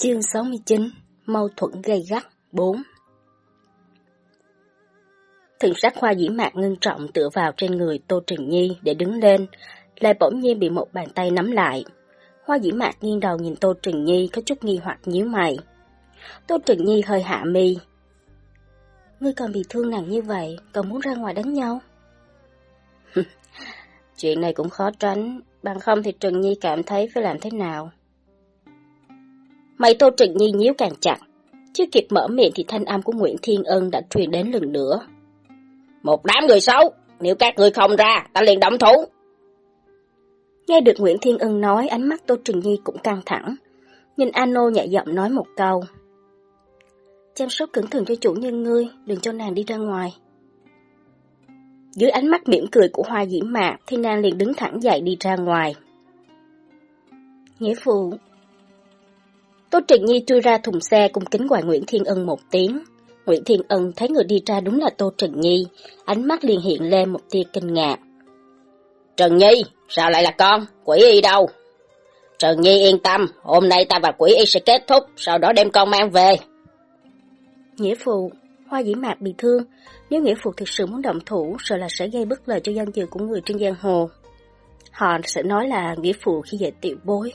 Chương 69 Mâu thuẫn gây gắt 4 Thần sắc hoa dĩ mạc ngưng trọng tựa vào trên người Tô Trình Nhi để đứng lên, lại bỗng nhiên bị một bàn tay nắm lại. Hoa dĩ mạc nghiêng đầu nhìn Tô Trình Nhi có chút nghi hoặc nhíu mày. Tô Trình Nhi hơi hạ mi. Ngươi còn bị thương nặng như vậy, còn muốn ra ngoài đánh nhau? Chuyện này cũng khó tránh, bằng không thì Trần Nhi cảm thấy phải làm thế nào. Mày Tô Trừng Nhi nhíu càng chặt. Chưa kịp mở miệng thì thanh âm của Nguyễn Thiên Ân đã truyền đến lần nữa. Một đám người xấu, nếu các người không ra, ta liền động thủ. Nghe được Nguyễn Thiên Ân nói, ánh mắt Tô Trừng Nhi cũng căng thẳng. Nhìn Ano nhẹ giọng nói một câu. Chăm sóc cẩn thận cho chủ nhân ngươi, đừng cho nàng đi ra ngoài. Dưới ánh mắt mỉm cười của hoa diễm mạc thì nàng liền đứng thẳng dậy đi ra ngoài. Nghĩa phụ, Tô Trịnh Nhi chui ra thùng xe cùng kính gọi Nguyễn Thiên Ân một tiếng. Nguyễn Thiên Ân thấy người đi ra đúng là Tô Trịnh Nhi, ánh mắt liền hiện lên một tia kinh ngạc. Trần Nhi, sao lại là con? Quỷ y đâu? Trần Nhi yên tâm, hôm nay ta và quỷ y sẽ kết thúc, sau đó đem con mang về. Nghĩa phụ, hoa dĩ mạc bị thương, nếu nghĩa phụ thực sự muốn động thủ, sợ là sẽ gây bất lợi cho danh dự của người trên giang hồ. Họ sẽ nói là nghĩa phụ khi dạy tiểu bối,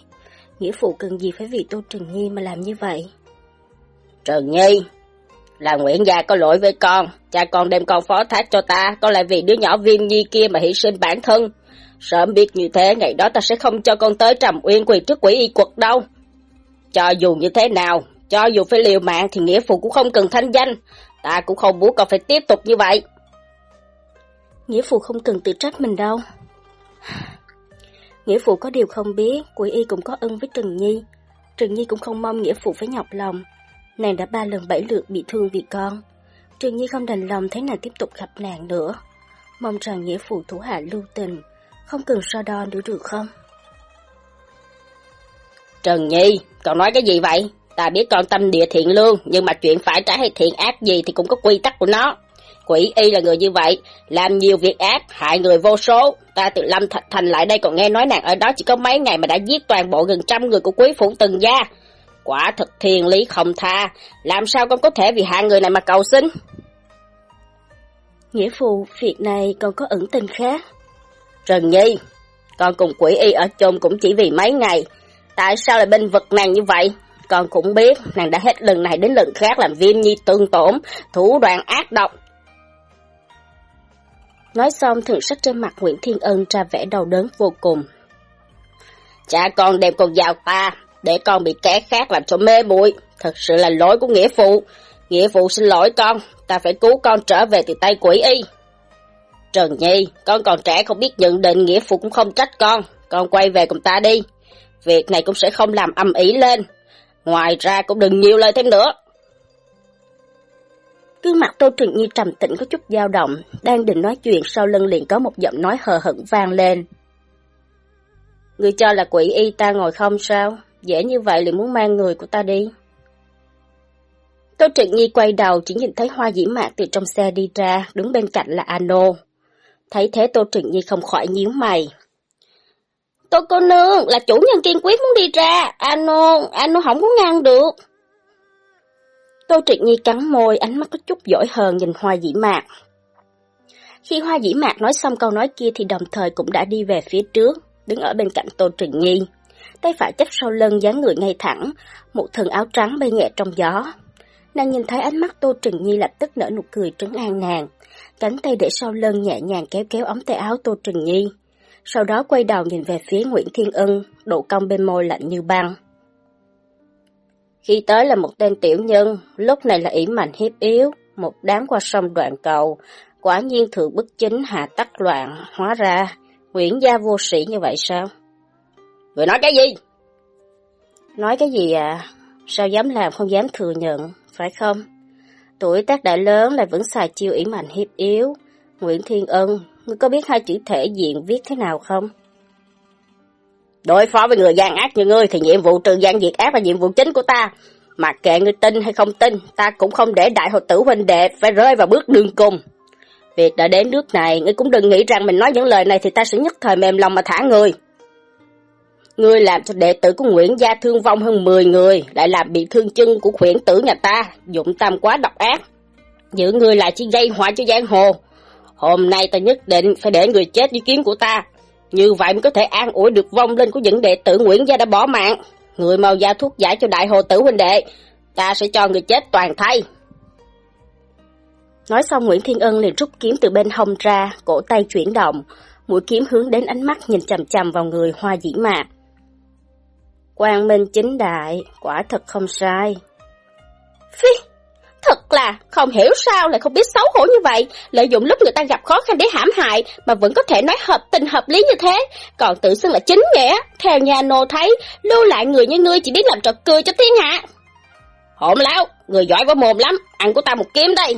Nghĩa phụ cần gì phải vì Tô Trần Nhi mà làm như vậy? Trần Nhi, là Nguyễn Gia có lỗi với con, cha con đem con phó thác cho ta, con lại vì đứa nhỏ viêm nhi kia mà hy sinh bản thân. Sớm biết như thế, ngày đó ta sẽ không cho con tới trầm uyên quỳ trước quỷ y quật đâu. Cho dù như thế nào, cho dù phải liều mạng thì nghĩa phụ cũng không cần thanh danh, ta cũng không muốn con phải tiếp tục như vậy. Nghĩa phụ không cần tự trách mình đâu. Nghĩa phụ có điều không biết, quỷ y cũng có ân với Trần Nhi. Trần Nhi cũng không mong nghĩa phụ phải nhọc lòng. Nàng đã ba lần bảy lượt bị thương vì con. Trần Nhi không đành lòng thấy nàng tiếp tục gặp nàng nữa. Mong rằng nghĩa phụ thủ hạ lưu tình, không cần so đo nữa được không? Trần Nhi, cậu nói cái gì vậy? Ta biết con tâm địa thiện lương, nhưng mà chuyện phải trái hay thiện ác gì thì cũng có quy tắc của nó. Quỷ y là người như vậy, làm nhiều việc ác, hại người vô số. Ta từ Lâm Thạch Thành lại đây còn nghe nói nàng ở đó chỉ có mấy ngày mà đã giết toàn bộ gần trăm người của quý phủ từng gia. Quả thật thiên lý không tha, làm sao con có thể vì hại người này mà cầu xin? Nghĩa phụ, việc này còn có ẩn tình khác. Trần Nhi, con cùng quỷ y ở chung cũng chỉ vì mấy ngày. Tại sao lại bên vực nàng như vậy? Con cũng biết nàng đã hết lần này đến lần khác làm viêm nhi tương tổn, thủ đoạn ác độc, Nói xong thượng sắc trên mặt Nguyễn Thiên Ân ra vẻ đau đớn vô cùng. Cha con đem con dao ta, để con bị kẻ khác làm cho mê muội Thật sự là lỗi của nghĩa phụ. Nghĩa phụ xin lỗi con, ta phải cứu con trở về từ tay quỷ y. Trần Nhi, con còn trẻ không biết nhận định nghĩa phụ cũng không trách con. Con quay về cùng ta đi. Việc này cũng sẽ không làm âm ý lên. Ngoài ra cũng đừng nhiều lời thêm nữa. Gương mặt Tô Trừng Nhi trầm tĩnh có chút dao động, đang định nói chuyện sau lưng liền có một giọng nói hờ hững vang lên. Người cho là quỷ y ta ngồi không sao, dễ như vậy liền muốn mang người của ta đi. Tô Trịnh Nhi quay đầu chỉ nhìn thấy hoa dĩ mạc từ trong xe đi ra, đứng bên cạnh là Ano. Thấy thế Tô Trịnh Nhi không khỏi nhíu mày. Tô cô nương, là chủ nhân kiên quyết muốn đi ra, Ano, Ano không có ngăn được. Tô Triệt Nhi cắn môi, ánh mắt có chút giỏi hơn nhìn hoa dĩ mạc. Khi hoa dĩ mạc nói xong câu nói kia thì đồng thời cũng đã đi về phía trước, đứng ở bên cạnh Tô Triệt Nhi. Tay phải chấp sau lưng dáng người ngay thẳng, một thân áo trắng bay nhẹ trong gió. Nàng nhìn thấy ánh mắt Tô Trừng Nhi lập tức nở nụ cười trấn an nàng, cánh tay để sau lưng nhẹ nhàng kéo kéo ống tay áo Tô Trừng Nhi. Sau đó quay đầu nhìn về phía Nguyễn Thiên Ân, độ cong bên môi lạnh như băng. Khi tới là một tên tiểu nhân, lúc này là ỷ mạnh hiếp yếu, một đám qua sông đoạn cầu, quả nhiên thượng bức chính hạ tắc loạn, hóa ra, Nguyễn gia vô sĩ như vậy sao? Người nói cái gì? Nói cái gì à? Sao dám làm không dám thừa nhận, phải không? Tuổi tác đã lớn lại vẫn xài chiêu ỷ mạnh hiếp yếu. Nguyễn Thiên Ân, ngươi có biết hai chữ thể diện viết thế nào không? Đối phó với người gian ác như ngươi thì nhiệm vụ trừ gian diệt ác là nhiệm vụ chính của ta. Mà kệ ngươi tin hay không tin, ta cũng không để đại hội tử huynh đệ phải rơi vào bước đường cùng. Việc đã đến nước này, ngươi cũng đừng nghĩ rằng mình nói những lời này thì ta sẽ nhất thời mềm lòng mà thả người. Ngươi làm cho đệ tử của Nguyễn Gia thương vong hơn 10 người, lại làm bị thương chân của khuyển tử nhà ta, dụng tâm quá độc ác. Giữ ngươi lại chỉ gây họa cho giang hồ. Hôm nay ta nhất định phải để người chết dưới kiếm của ta. Như vậy mới có thể an ủi được vong linh của những đệ tử Nguyễn Gia đã bỏ mạng. Người mau giao thuốc giải cho đại hồ tử huynh đệ. Ta sẽ cho người chết toàn thay. Nói xong Nguyễn Thiên Ân liền rút kiếm từ bên hông ra, cổ tay chuyển động, mũi kiếm hướng đến ánh mắt nhìn chầm chầm vào người hoa dĩ mạc. Quang minh chính đại, quả thật không sai. Phi, thật là không hiểu sao lại không biết xấu hổ như vậy, lợi dụng lúc người ta gặp khó khăn để hãm hại mà vẫn có thể nói hợp tình hợp lý như thế, còn tự xưng là chính nghĩa. Theo nhà nô thấy, lưu lại người như ngươi chỉ biết làm trò cười cho thiên hạ. Hỗn lão, người giỏi quá mồm lắm, ăn của ta một kiếm đây.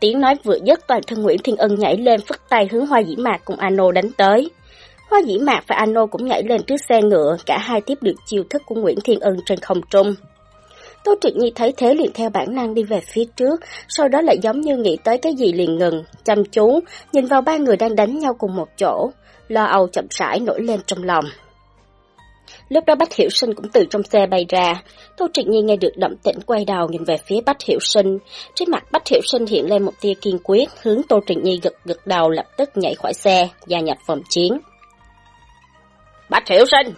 Tiếng nói vừa dứt toàn thân Nguyễn Thiên Ân nhảy lên phất tay hướng Hoa Dĩ Mạc cùng Ano đánh tới. Hoa Dĩ Mạc và Ano cũng nhảy lên trước xe ngựa, cả hai tiếp được chiêu thức của Nguyễn Thiên Ân trên không trung. Tô Triệt Nhi thấy thế liền theo bản năng đi về phía trước, sau đó lại giống như nghĩ tới cái gì liền ngừng, chăm chú, nhìn vào ba người đang đánh nhau cùng một chỗ, lo âu chậm rãi nổi lên trong lòng. Lúc đó Bách Hiểu Sinh cũng từ trong xe bay ra. Tô Triệt Nhi nghe được động tĩnh quay đầu nhìn về phía Bách Hiểu Sinh. Trên mặt Bách Hiểu Sinh hiện lên một tia kiên quyết, hướng Tô Triệt Nhi gật gật đầu lập tức nhảy khỏi xe, gia nhập phòng chiến. Bách Hiểu Sinh!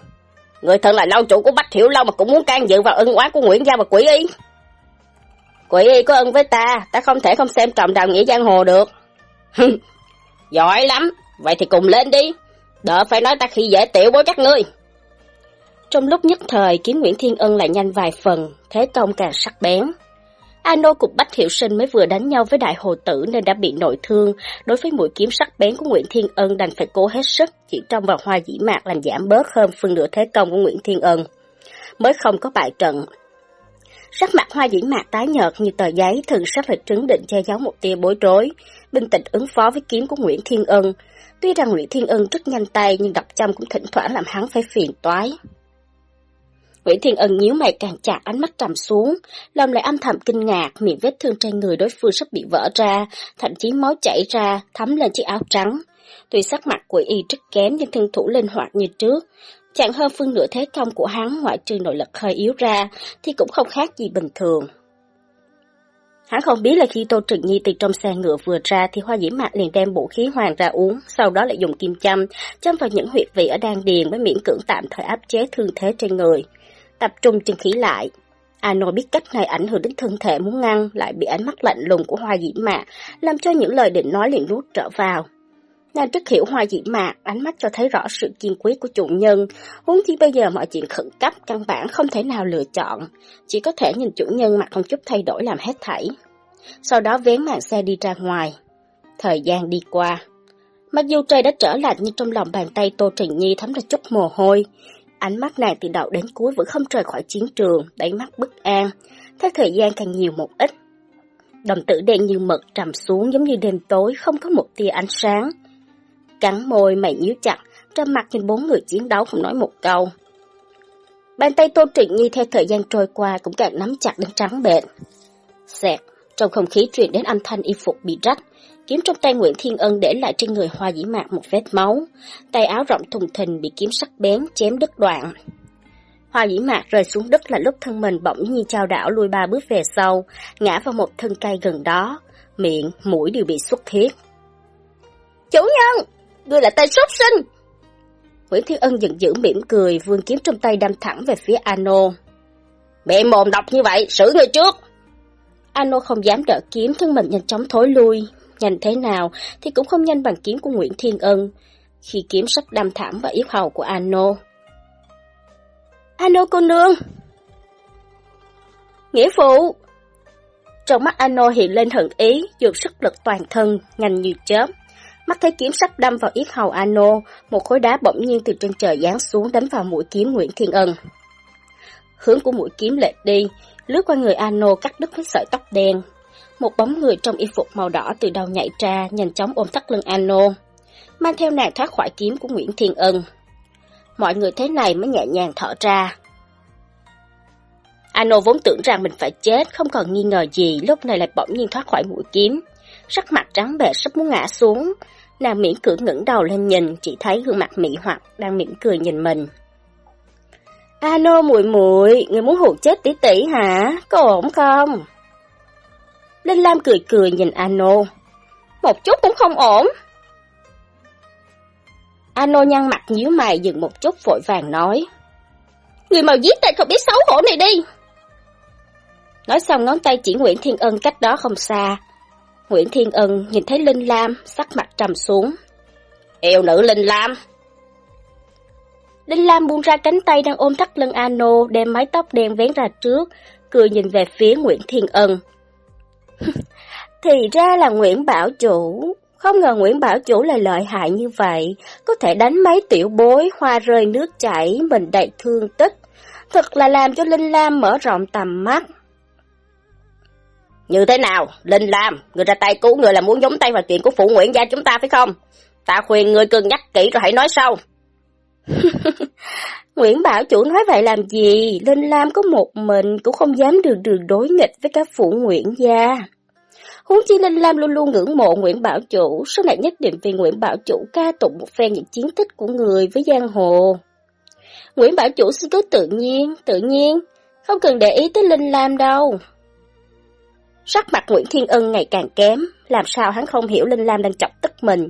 Người thân là lâu chủ của Bách Hiểu Lâu mà cũng muốn can dự vào ân oán của Nguyễn Gia và Quỷ Y. Quỷ Y có ân với ta, ta không thể không xem trọng đạo nghĩa giang hồ được. Giỏi lắm, vậy thì cùng lên đi. Đỡ phải nói ta khi dễ tiểu bối các ngươi. Trong lúc nhất thời, kiếm Nguyễn Thiên Ân lại nhanh vài phần, thế công càng sắc bén. Ano cục Bách Hiệu Sinh mới vừa đánh nhau với đại hồ tử nên đã bị nội thương, đối với mũi kiếm sắc bén của Nguyễn Thiên Ân đành phải cố hết sức, chỉ trong vào hoa dĩ mạc làm giảm bớt hơn phân nửa thế công của Nguyễn Thiên Ân. Mới không có bại trận. Sắc mặt hoa dĩ mạc tái nhợt như tờ giấy thường sắp phải trứng định che giấu một tia bối rối, bình tĩnh ứng phó với kiếm của Nguyễn Thiên Ân. Tuy rằng Nguyễn Thiên Ân rất nhanh tay nhưng đập châm cũng thỉnh thoảng làm hắn phải phiền toái. Nguyễn Thiên Ân nhíu mày càng chặt ánh mắt trầm xuống, lòng lại âm thầm kinh ngạc, miệng vết thương trên người đối phương sắp bị vỡ ra, thậm chí máu chảy ra, thấm lên chiếc áo trắng. Tuy sắc mặt của y rất kém nhưng thân thủ linh hoạt như trước, chẳng hơn phương nửa thế công của hắn ngoại trừ nội lực hơi yếu ra thì cũng không khác gì bình thường. Hắn không biết là khi Tô Trừng Nhi từ trong xe ngựa vừa ra thì Hoa Diễm Mạc liền đem bộ khí hoàng ra uống, sau đó lại dùng kim châm, châm vào những huyệt vị ở đan điền mới miễn cưỡng tạm thời áp chế thương thế trên người tập trung chân khí lại. Ano biết cách này ảnh hưởng đến thân thể muốn ngăn, lại bị ánh mắt lạnh lùng của hoa dĩ mạc, làm cho những lời định nói liền rút trở vào. Nàng rất hiểu hoa dĩ mạc, ánh mắt cho thấy rõ sự kiên quyết của chủ nhân, huống chi bây giờ mọi chuyện khẩn cấp căn bản không thể nào lựa chọn, chỉ có thể nhìn chủ nhân mặt không chút thay đổi làm hết thảy. Sau đó vén màn xe đi ra ngoài. Thời gian đi qua. Mặc dù trời đã trở lạnh nhưng trong lòng bàn tay Tô Trình Nhi thấm ra chút mồ hôi, Ánh mắt nàng từ đầu đến cuối vẫn không rời khỏi chiến trường, đáy mắt bất an. Theo thời gian càng nhiều một ít. Đồng tử đen như mực trầm xuống giống như đêm tối, không có một tia ánh sáng. Cắn môi mày nhíu chặt, trầm mặt nhìn bốn người chiến đấu không nói một câu. Bàn tay Tô Trịnh Nhi theo thời gian trôi qua cũng càng nắm chặt đến trắng bệch. Xẹt, trong không khí truyền đến âm thanh y phục bị rách, Kiếm trong tay Nguyễn Thiên Ân để lại trên người Hoa Dĩ Mạc một vết máu, tay áo rộng thùng thình bị kiếm sắc bén chém đứt đoạn. Hoa Dĩ Mạc rơi xuống đất là lúc thân mình bỗng nhiên trao đảo lùi ba bước về sau, ngã vào một thân cây gần đó, miệng, mũi đều bị xuất thiết. Chủ nhân, người là tay sốt sinh. Nguyễn Thiên Ân giận dữ mỉm cười, vươn kiếm trong tay đâm thẳng về phía Ano. Mẹ mồm độc như vậy, xử người trước. Ano không dám đỡ kiếm, thân mình nhanh chóng thối lui, nhanh thế nào thì cũng không nhanh bằng kiếm của Nguyễn Thiên Ân, khi kiếm sắp đâm thảm vào yết hầu của Ano. Ano cô nương! Nghĩa phụ! Trong mắt Ano hiện lên hận ý, dùng sức lực toàn thân, nhanh như chớp. Mắt thấy kiếm sắp đâm vào yết hầu Ano, một khối đá bỗng nhiên từ trên trời giáng xuống đánh vào mũi kiếm Nguyễn Thiên Ân. Hướng của mũi kiếm lệch đi, lướt qua người Ano cắt đứt với sợi tóc đen, một bóng người trong y phục màu đỏ từ đầu nhảy ra, nhanh chóng ôm thắt lưng Ano, mang theo nàng thoát khỏi kiếm của Nguyễn Thiên Ân. Mọi người thế này mới nhẹ nhàng thở ra. Ano vốn tưởng rằng mình phải chết, không còn nghi ngờ gì, lúc này lại bỗng nhiên thoát khỏi mũi kiếm. Sắc mặt trắng bệ sắp muốn ngã xuống, Nàng miễn cưỡng ngẩng đầu lên nhìn, chỉ thấy gương mặt mỹ hoặc đang mỉm cười nhìn mình. Ano muội muội, người muốn hụt chết tỷ tỷ hả? Có ổn không? Linh Lam cười cười nhìn Ano. Một chút cũng không ổn. Ano nhăn mặt nhíu mày dừng một chút vội vàng nói. Người màu giết tay không biết xấu hổ này đi. Nói xong ngón tay chỉ Nguyễn Thiên Ân cách đó không xa. Nguyễn Thiên Ân nhìn thấy Linh Lam, sắc mặt trầm xuống. Yêu nữ Linh Lam! Linh Lam buông ra cánh tay đang ôm thắt lưng Ano, đem mái tóc đen vén ra trước, cười nhìn về phía Nguyễn Thiên Ân. Thì ra là Nguyễn Bảo Chủ, không ngờ Nguyễn Bảo Chủ lại lợi hại như vậy, có thể đánh mấy tiểu bối, hoa rơi nước chảy, mình đầy thương tích. Thật là làm cho Linh Lam mở rộng tầm mắt. Như thế nào, Linh Lam, người ra tay cứu người là muốn giống tay vào chuyện của phụ Nguyễn gia chúng ta phải không? Ta khuyên người cân nhắc kỹ rồi hãy nói sau. Nguyễn Bảo Chủ nói vậy làm gì? Linh Lam có một mình cũng không dám đường đường đối nghịch với các phụ Nguyễn gia. Huống chi Linh Lam luôn luôn ngưỡng mộ Nguyễn Bảo Chủ, sau này nhất định vì Nguyễn Bảo Chủ ca tụng một phen những chiến tích của người với giang hồ. Nguyễn Bảo Chủ xin cứ tự nhiên, tự nhiên, không cần để ý tới Linh Lam đâu. Sắc mặt Nguyễn Thiên Ân ngày càng kém, làm sao hắn không hiểu Linh Lam đang chọc tức mình.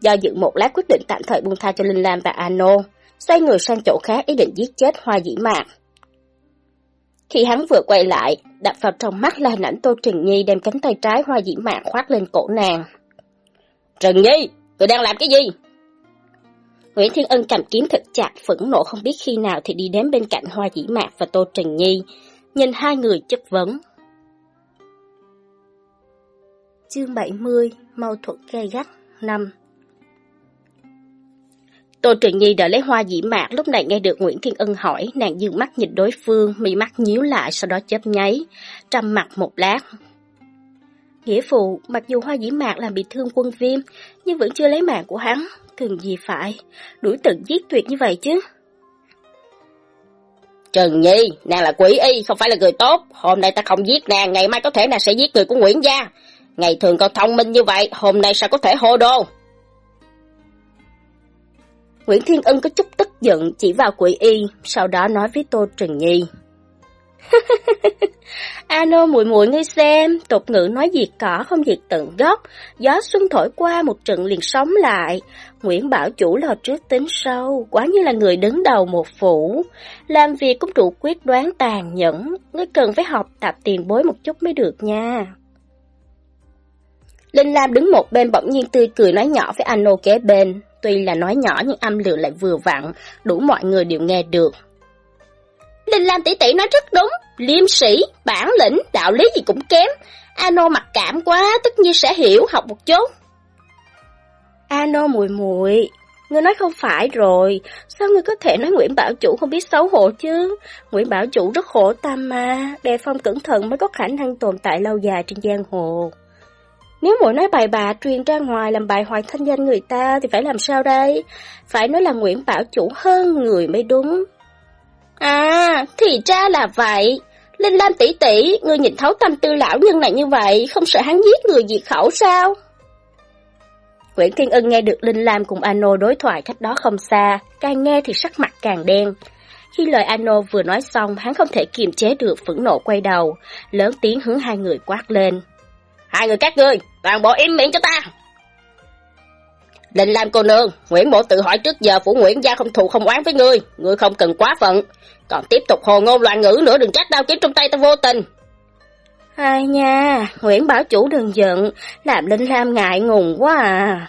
Do dự một lát quyết định tạm thời buông tha cho Linh Lam và Ano, xoay người sang chỗ khác ý định giết chết Hoa Dĩ Mạc. Khi hắn vừa quay lại, đập vào trong mắt là hình ảnh Tô Trừng Nhi đem cánh tay trái Hoa Dĩ Mạc khoác lên cổ nàng. Trừng Nhi, tôi đang làm cái gì? Nguyễn Thiên Ân cầm kiếm thật chặt, phẫn nộ không biết khi nào thì đi đến bên cạnh Hoa Dĩ Mạc và Tô Trừng Nhi, nhìn hai người chất vấn. Chương 70 Mâu thuẫn gay gắt 5 Tô Trừng Nhi đợi lấy hoa dĩ mạc lúc này nghe được Nguyễn Thiên Ân hỏi, nàng dương mắt nhìn đối phương, mi mắt nhíu lại sau đó chớp nháy, trầm mặt một lát. Nghĩa phụ, mặc dù hoa dĩ mạc làm bị thương quân viêm, nhưng vẫn chưa lấy mạng của hắn, cần gì phải, đuổi tận giết tuyệt như vậy chứ. Trần Nhi, nàng là quỷ y, không phải là người tốt, hôm nay ta không giết nàng, ngày mai có thể nàng sẽ giết người của Nguyễn Gia. Ngày thường còn thông minh như vậy, hôm nay sao có thể hô đô? Nguyễn Thiên Ân có chút tức giận chỉ vào quỷ y, sau đó nói với Tô Trừng Nhi. Ano muội muội ngươi xem, tục ngữ nói diệt cỏ không diệt tận gốc, gió xuân thổi qua một trận liền sống lại. Nguyễn Bảo Chủ lo trước tính sâu, quá như là người đứng đầu một phủ. Làm việc cũng đủ quyết đoán tàn nhẫn, ngươi cần phải học tập tiền bối một chút mới được nha. Linh Lam đứng một bên bỗng nhiên tươi cười nói nhỏ với Ano kế bên, tuy là nói nhỏ nhưng âm lượng lại vừa vặn, đủ mọi người đều nghe được. Linh Lam tỷ tỷ nói rất đúng, liêm sĩ, bản lĩnh, đạo lý gì cũng kém. Ano mặc cảm quá, tất nhiên sẽ hiểu, học một chút. Ano mùi muội, ngươi nói không phải rồi, sao ngươi có thể nói Nguyễn Bảo Chủ không biết xấu hổ chứ? Nguyễn Bảo Chủ rất khổ tâm mà, đề phong cẩn thận mới có khả năng tồn tại lâu dài trên giang hồ. Nếu mỗi nói bài bạ truyền ra ngoài làm bài hoại thanh danh người ta thì phải làm sao đây? Phải nói là Nguyễn Bảo Chủ hơn người mới đúng. À, thì ra là vậy. Linh Lam tỷ tỷ, người nhìn thấu tâm tư lão nhân này như vậy, không sợ hắn giết người diệt khẩu sao? Nguyễn Thiên Ân nghe được Linh Lam cùng Ano đối thoại cách đó không xa, càng nghe thì sắc mặt càng đen. Khi lời Ano vừa nói xong, hắn không thể kiềm chế được phẫn nộ quay đầu, lớn tiếng hướng hai người quát lên. Hai người các ngươi, toàn bộ im miệng cho ta. Linh Lam cô nương, Nguyễn Bộ tự hỏi trước giờ phủ Nguyễn gia không thù không oán với ngươi, ngươi không cần quá phận, còn tiếp tục hồ ngôn loạn ngữ nữa đừng trách đau kiếm trong tay ta vô tình. Ai nha, Nguyễn Bảo Chủ đừng giận, làm Linh Lam ngại ngùng quá à.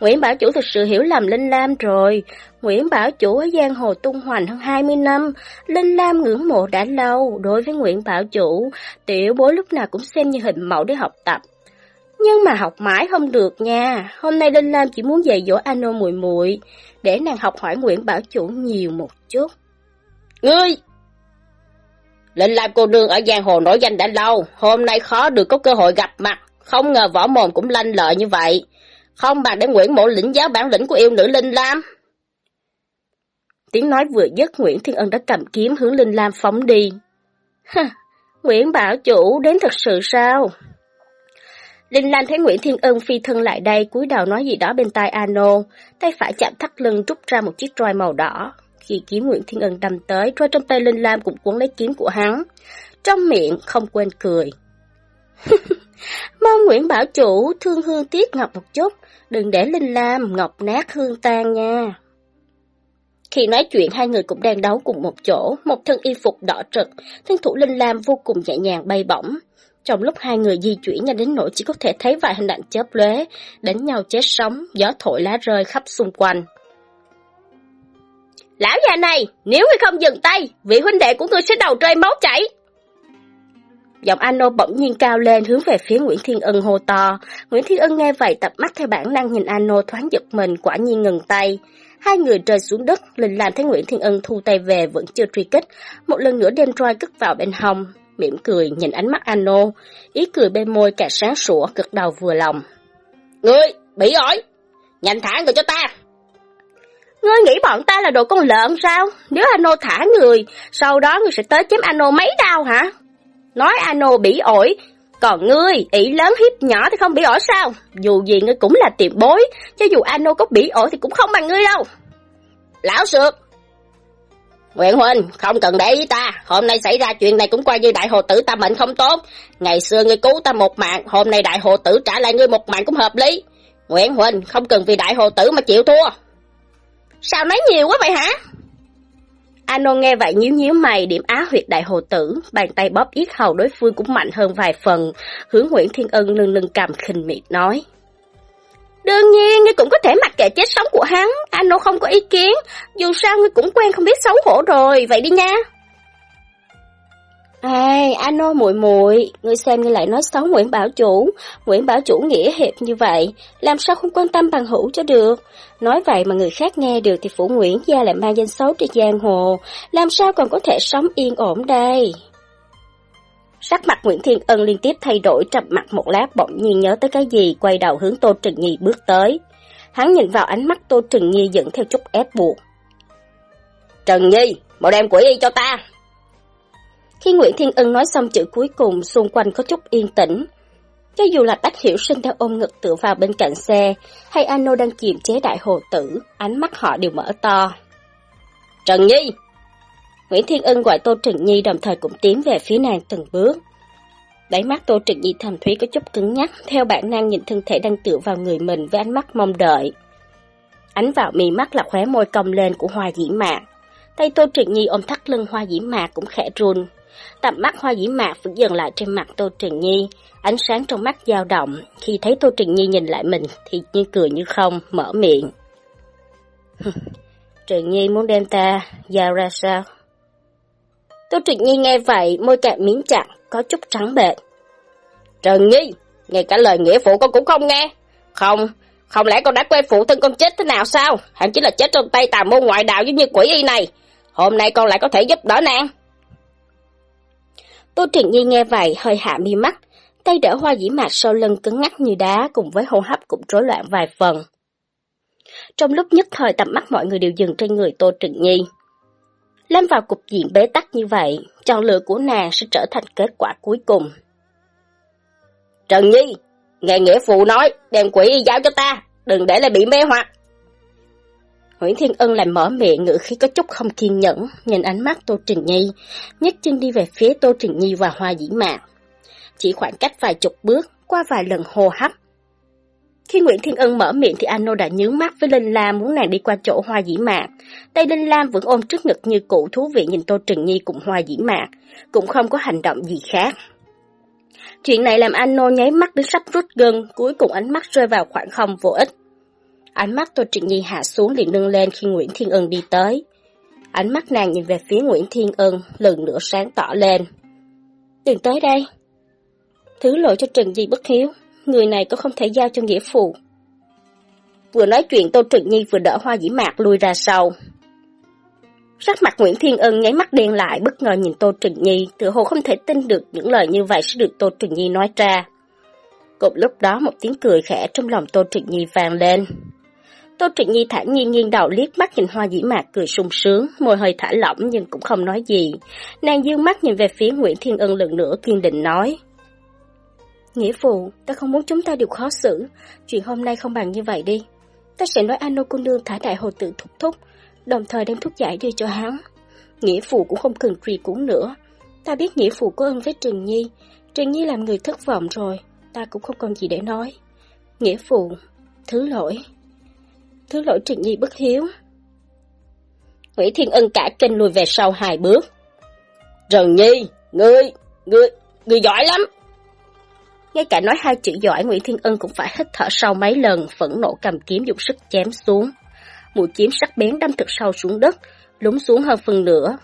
Nguyễn Bảo Chủ thực sự hiểu lầm Linh Lam rồi. Nguyễn Bảo Chủ ở giang hồ tung hoành hơn 20 năm, Linh Lam ngưỡng mộ đã lâu. Đối với Nguyễn Bảo Chủ, tiểu bối lúc nào cũng xem như hình mẫu để học tập. Nhưng mà học mãi không được nha. Hôm nay Linh Lam chỉ muốn dạy dỗ Ano muội muội để nàng học hỏi Nguyễn Bảo Chủ nhiều một chút. Ngươi! Linh Lam cô nương ở giang hồ nổi danh đã lâu, hôm nay khó được có cơ hội gặp mặt, không ngờ võ mồm cũng lanh lợi như vậy. Không bằng để Nguyễn Mộ lĩnh giáo bản lĩnh của yêu nữ Linh Lam. Tiếng nói vừa dứt Nguyễn Thiên Ân đã cầm kiếm hướng Linh Lam phóng đi. Ha, Nguyễn Bảo Chủ đến thật sự sao? Linh lam thấy Nguyễn Thiên Ân phi thân lại đây, cúi đầu nói gì đó bên tai Ano, tay phải chạm thắt lưng rút ra một chiếc roi màu đỏ. Khi kiếm Nguyễn Thiên Ân đâm tới, roi trong tay Linh Lam cũng cuốn lấy kiếm của hắn. Trong miệng không quên cười. Mong Nguyễn Bảo Chủ thương hương tiếc ngọc một chút, đừng để Linh Lam ngọc nát hương tan nha. Khi nói chuyện hai người cũng đang đấu cùng một chỗ, một thân y phục đỏ trực, thân thủ Linh Lam vô cùng nhẹ nhàng bay bổng. Trong lúc hai người di chuyển nhanh đến nỗi chỉ có thể thấy vài hình ảnh chớp lóe, đánh nhau chết sống, gió thổi lá rơi khắp xung quanh. Lão già này, nếu ngươi không dừng tay, vị huynh đệ của ngươi sẽ đầu rơi máu chảy. Giọng Ano bỗng nhiên cao lên hướng về phía Nguyễn Thiên Ân hô to. Nguyễn Thiên Ân nghe vậy tập mắt theo bản năng nhìn Ano thoáng giật mình quả nhiên ngừng tay. Hai người rơi xuống đất, Linh làm thấy Nguyễn Thiên Ân thu tay về vẫn chưa truy kích. Một lần nữa đem roi cất vào bên hông, mỉm cười nhìn ánh mắt Ano, ý cười bên môi cả sáng sủa cực đầu vừa lòng. Ngươi, bị ổi, nhanh thả người cho ta. Ngươi nghĩ bọn ta là đồ con lợn sao? Nếu Ano thả người, sau đó ngươi sẽ tới chém Ano mấy đau hả? Nói Ano bị ổi, còn ngươi, ỷ lớn hiếp nhỏ thì không bị ổi sao? Dù gì ngươi cũng là tiệm bối, cho dù Ano có bị ổi thì cũng không bằng ngươi đâu. Lão sược! Nguyện Huynh, không cần để ý ta, hôm nay xảy ra chuyện này cũng coi như đại hồ tử ta mệnh không tốt. Ngày xưa ngươi cứu ta một mạng, hôm nay đại hồ tử trả lại ngươi một mạng cũng hợp lý. Nguyễn Huynh, không cần vì đại hồ tử mà chịu thua. Sao nói nhiều quá vậy hả? Ano nghe vậy nhíu nhíu mày điểm á huyệt đại hồ tử, bàn tay bóp yết hầu đối phương cũng mạnh hơn vài phần, hướng Nguyễn Thiên Ân lưng lưng cầm khinh miệt nói. Đương nhiên, ngươi cũng có thể mặc kệ chết sống của hắn, Ano không có ý kiến, dù sao ngươi cũng quen không biết xấu hổ rồi, vậy đi nha. Ai, Ano muội muội, ngươi xem ngươi lại nói xấu Nguyễn Bảo Chủ, Nguyễn Bảo Chủ nghĩa hiệp như vậy, làm sao không quan tâm bằng hữu cho được. Nói vậy mà người khác nghe được thì Phủ Nguyễn Gia lại mang danh xấu trên giang hồ, làm sao còn có thể sống yên ổn đây? Sắc mặt Nguyễn Thiên Ân liên tiếp thay đổi trầm mặt một lát bỗng nhiên nhớ tới cái gì, quay đầu hướng Tô Trừng Nhi bước tới. Hắn nhìn vào ánh mắt Tô Trừng Nhi dẫn theo chút ép buộc. Trần Nhi, mau đem quỷ y cho ta, khi Nguyễn Thiên Ân nói xong chữ cuối cùng, xung quanh có chút yên tĩnh. Cho dù là Bách Hiểu Sinh đang ôm ngực tựa vào bên cạnh xe, hay Ano đang kiềm chế đại hồ tử, ánh mắt họ đều mở to. Trần Nhi! Nguyễn Thiên Ân gọi Tô Trần Nhi đồng thời cũng tiến về phía nàng từng bước. Đáy mắt Tô Trần Nhi thầm thúy có chút cứng nhắc, theo bản năng nhìn thân thể đang tựa vào người mình với ánh mắt mong đợi. Ánh vào mì mắt là khóe môi cong lên của hoa dĩ mạc. Tay Tô Trần Nhi ôm thắt lưng hoa dĩ mạc cũng khẽ run, Tầm mắt hoa dĩ mạc vẫn dừng lại trên mặt Tô Trình Nhi, ánh sáng trong mắt dao động, khi thấy Tô Trình Nhi nhìn lại mình thì như cười như không, mở miệng. Trình Nhi muốn đem ta giao ra sao? Tô Trình Nhi nghe vậy, môi cạn miếng chặt, có chút trắng bệch. Trần Nhi, ngay cả lời nghĩa phụ con cũng không nghe. Không, không lẽ con đã quên phụ thân con chết thế nào sao? Hẳn chỉ là chết trong tay tà môn ngoại đạo giống như quỷ y này. Hôm nay con lại có thể giúp đỡ nàng. Tô Trịnh Nhi nghe vậy hơi hạ mi mắt, tay đỡ hoa dĩ mạc sau lưng cứng ngắc như đá cùng với hô hấp cũng rối loạn vài phần. Trong lúc nhất thời tầm mắt mọi người đều dừng trên người Tô Trịnh Nhi. Lâm vào cục diện bế tắc như vậy, chọn lựa của nàng sẽ trở thành kết quả cuối cùng. Trần Nhi, nghe nghĩa phụ nói, đem quỷ y giáo cho ta, đừng để lại bị mê hoặc. Nguyễn Thiên Ân lại mở miệng ngữ khí có chút không kiên nhẫn, nhìn ánh mắt Tô Trình Nhi, nhấc chân đi về phía Tô Trình Nhi và Hoa Dĩ Mạn. Chỉ khoảng cách vài chục bước, qua vài lần hô hấp. Khi Nguyễn Thiên Ân mở miệng thì Ano đã nhướng mắt với Linh Lam muốn nàng đi qua chỗ Hoa Dĩ Mạn. Tay Linh Lam vẫn ôm trước ngực như cũ thú vị nhìn Tô Trình Nhi cùng Hoa Dĩ Mạn, cũng không có hành động gì khác. Chuyện này làm Ano nháy mắt đến sắp rút gân, cuối cùng ánh mắt rơi vào khoảng không vô ích. Ánh mắt Tô Trịnh Nhi hạ xuống liền nâng lên khi Nguyễn Thiên Ân đi tới. Ánh mắt nàng nhìn về phía Nguyễn Thiên Ân, lần nữa sáng tỏ lên. Đừng tới đây. Thứ lỗi cho Trần Di bất hiếu, người này có không thể giao cho nghĩa phụ. Vừa nói chuyện Tô Trịnh Nhi vừa đỡ hoa dĩ mạc lui ra sau. Sắc mặt Nguyễn Thiên Ân nháy mắt đen lại bất ngờ nhìn Tô Trịnh Nhi, tự hồ không thể tin được những lời như vậy sẽ được Tô Trịnh Nhi nói ra. Cùng lúc đó một tiếng cười khẽ trong lòng Tô Trịnh Nhi vang lên. Tô Trịnh Nhi thản nhiên nghiêng đầu liếc mắt nhìn hoa dĩ mạc cười sung sướng, môi hơi thả lỏng nhưng cũng không nói gì. Nàng dương mắt nhìn về phía Nguyễn Thiên Ân lần nữa kiên định nói. Nghĩa phụ, ta không muốn chúng ta đều khó xử. Chuyện hôm nay không bằng như vậy đi. Ta sẽ nói Ano cô nương thả đại hồ tự thúc thúc, đồng thời đem thuốc giải đưa cho hắn. Nghĩa phụ cũng không cần truy cứu nữa. Ta biết nghĩa phụ có ơn với Trình Nhi. Trình Nhi làm người thất vọng rồi, ta cũng không còn gì để nói. Nghĩa phụ, thứ lỗi. Thứ lỗi Trịnh Nhi bất hiếu. Nguyễn Thiên Ân cả kinh lùi về sau hai bước. Trần Nhi, ngươi, ngươi, ngươi giỏi lắm. Ngay cả nói hai chữ giỏi Nguyễn Thiên Ân cũng phải hít thở sau mấy lần, phẫn nộ cầm kiếm dùng sức chém xuống. Mũi kiếm sắc bén đâm thật sâu xuống đất, lún xuống hơn phần nửa.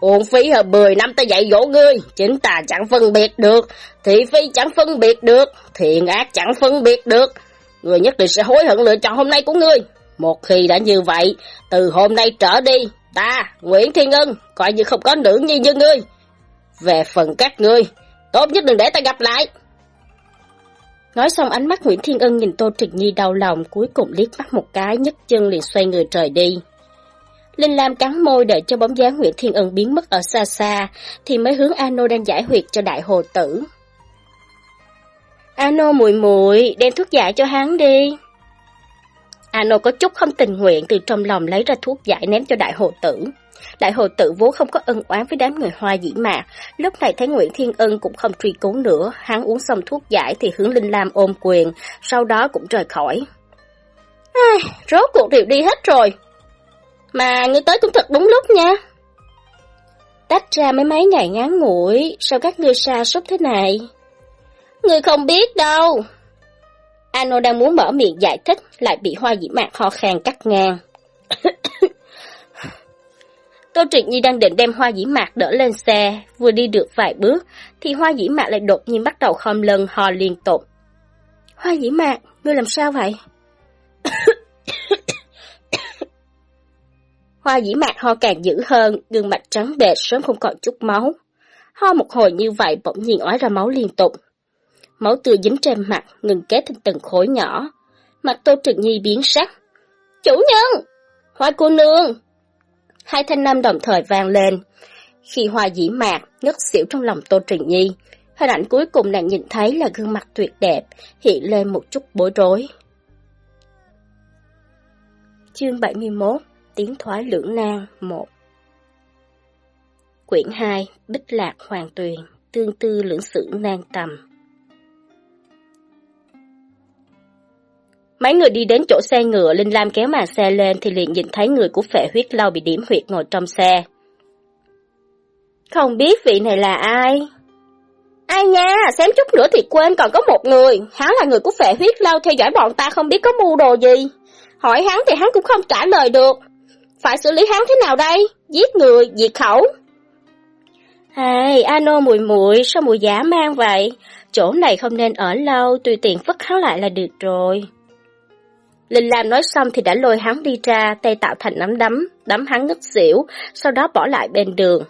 Uổng phí hơn 10 năm ta dạy dỗ ngươi, chính ta chẳng phân biệt được, thị phi chẳng phân biệt được, thiện ác chẳng phân biệt được người nhất định sẽ hối hận lựa chọn hôm nay của ngươi. Một khi đã như vậy, từ hôm nay trở đi, ta, Nguyễn Thiên Ân, coi như không có nữ nhi như ngươi. Về phần các ngươi, tốt nhất đừng để ta gặp lại. Nói xong ánh mắt Nguyễn Thiên Ân nhìn Tô Trịch Nhi đau lòng, cuối cùng liếc mắt một cái, nhấc chân liền xoay người trời đi. Linh Lam cắn môi đợi cho bóng dáng Nguyễn Thiên Ân biến mất ở xa xa, thì mới hướng Ano đang giải huyệt cho đại hồ tử. Ano muội muội đem thuốc giải cho hắn đi. Ano có chút không tình nguyện từ trong lòng lấy ra thuốc giải ném cho đại hồ tử. Đại hồ tử vốn không có ân oán với đám người hoa dĩ mà. lúc này thấy Nguyễn Thiên Ân cũng không truy cứu nữa, hắn uống xong thuốc giải thì hướng Linh Lam ôm quyền, sau đó cũng rời khỏi. Ai, rốt cuộc đều đi hết rồi. Mà ngươi tới cũng thật đúng lúc nha. Tách ra mấy mấy ngày ngắn ngủi, sao các ngươi xa sút thế này? Người không biết đâu. Ano đang muốn mở miệng giải thích, lại bị hoa dĩ mạc ho khan cắt ngang. Tô Trịnh Nhi đang định đem hoa dĩ mạc đỡ lên xe, vừa đi được vài bước, thì hoa dĩ mạc lại đột nhiên bắt đầu khom lưng ho liên tục. Hoa dĩ mạc, ngươi làm sao vậy? hoa dĩ mạc ho càng dữ hơn, gương mặt trắng bệch sớm không còn chút máu. Ho một hồi như vậy bỗng nhiên ói ra máu liên tục. Máu tươi dính trên mặt, ngừng kết thành từng khối nhỏ. Mặt Tô Trịnh Nhi biến sắc. Chủ nhân! Hoa cô nương! Hai thanh năm đồng thời vang lên. Khi hoa dĩ mạc, ngất xỉu trong lòng Tô Trịnh Nhi, hình ảnh cuối cùng nàng nhìn thấy là gương mặt tuyệt đẹp, hiện lên một chút bối rối. Chương 71 Tiếng thoái lưỡng nan 1 Quyển 2 Bích lạc hoàng tuyền Tương tư lưỡng sử nan tầm Mấy người đi đến chỗ xe ngựa, Linh Lam kéo màn xe lên thì liền nhìn thấy người của phệ huyết lâu bị điểm huyệt ngồi trong xe. Không biết vị này là ai? Ai nha, xém chút nữa thì quên còn có một người, hắn là người của phệ huyết lâu theo dõi bọn ta không biết có mưu đồ gì. Hỏi hắn thì hắn cũng không trả lời được. Phải xử lý hắn thế nào đây? Giết người, diệt khẩu. Hey, Ano mùi muội sao mùi giả mang vậy? Chỗ này không nên ở lâu, tùy tiện vứt hắn lại là được rồi. Linh Lam nói xong thì đã lôi hắn đi ra, tay tạo thành nắm đấm, đấm hắn ngất xỉu, sau đó bỏ lại bên đường.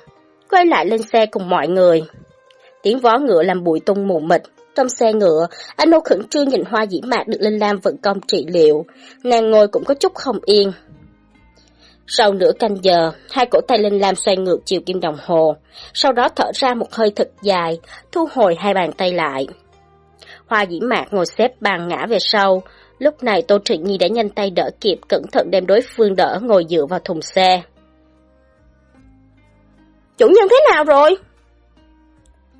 Quay lại lên xe cùng mọi người. Tiếng vó ngựa làm bụi tung mù mịt. Trong xe ngựa, anh Âu khẩn trương nhìn hoa dĩ mạc được Linh Lam vận công trị liệu. Nàng ngồi cũng có chút không yên. Sau nửa canh giờ, hai cổ tay Linh Lam xoay ngược chiều kim đồng hồ, sau đó thở ra một hơi thật dài, thu hồi hai bàn tay lại. Hoa dĩ mạc ngồi xếp bàn ngã về sau, Lúc này Tô Trịnh Nhi đã nhanh tay đỡ kịp, cẩn thận đem đối phương đỡ ngồi dựa vào thùng xe. Chủ nhân thế nào rồi?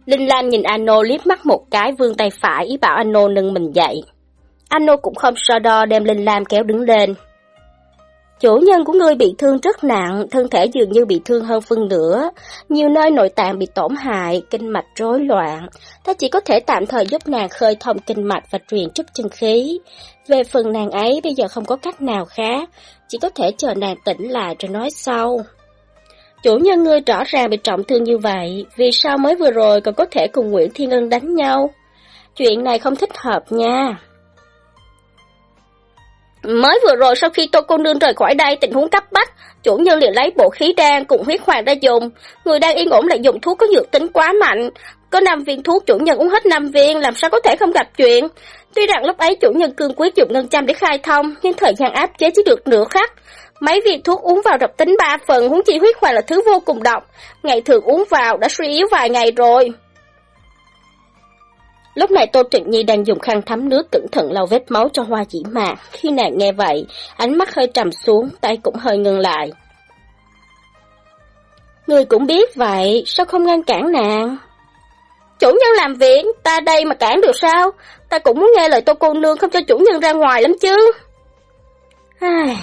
Linh Lam nhìn Ano liếc mắt một cái vươn tay phải ý bảo Ano nâng mình dậy. Ano cũng không so đo đem Linh Lam kéo đứng lên. Chủ nhân của ngươi bị thương rất nặng, thân thể dường như bị thương hơn phân nửa. Nhiều nơi nội tạng bị tổn hại, kinh mạch rối loạn. Ta chỉ có thể tạm thời giúp nàng khơi thông kinh mạch và truyền chút chân khí. Về phần nàng ấy bây giờ không có cách nào khác, chỉ có thể chờ nàng tỉnh lại rồi nói sau. Chủ nhân ngươi rõ ràng bị trọng thương như vậy, vì sao mới vừa rồi còn có thể cùng Nguyễn Thiên Ân đánh nhau? Chuyện này không thích hợp nha. Mới vừa rồi sau khi tô cô nương rời khỏi đây tình huống cấp bách, chủ nhân liền lấy bộ khí đan cùng huyết hoàng ra dùng. Người đang yên ổn lại dùng thuốc có dược tính quá mạnh. Có 5 viên thuốc chủ nhân uống hết 5 viên, làm sao có thể không gặp chuyện. Tuy rằng lúc ấy chủ nhân cương quyết dùng ngân châm để khai thông, nhưng thời gian áp chế chỉ được nửa khắc. Mấy viên thuốc uống vào độc tính 3 phần, huống chi huyết hoàng là thứ vô cùng độc. Ngày thường uống vào đã suy yếu vài ngày rồi. Lúc này Tô Trịnh Nhi đang dùng khăn thấm nước cẩn thận lau vết máu cho hoa dĩ mạc. Khi nàng nghe vậy, ánh mắt hơi trầm xuống, tay cũng hơi ngừng lại. Người cũng biết vậy, sao không ngăn cản nàng? Chủ nhân làm việc, ta đây mà cản được sao? Ta cũng muốn nghe lời tô cô nương không cho chủ nhân ra ngoài lắm chứ. Ai...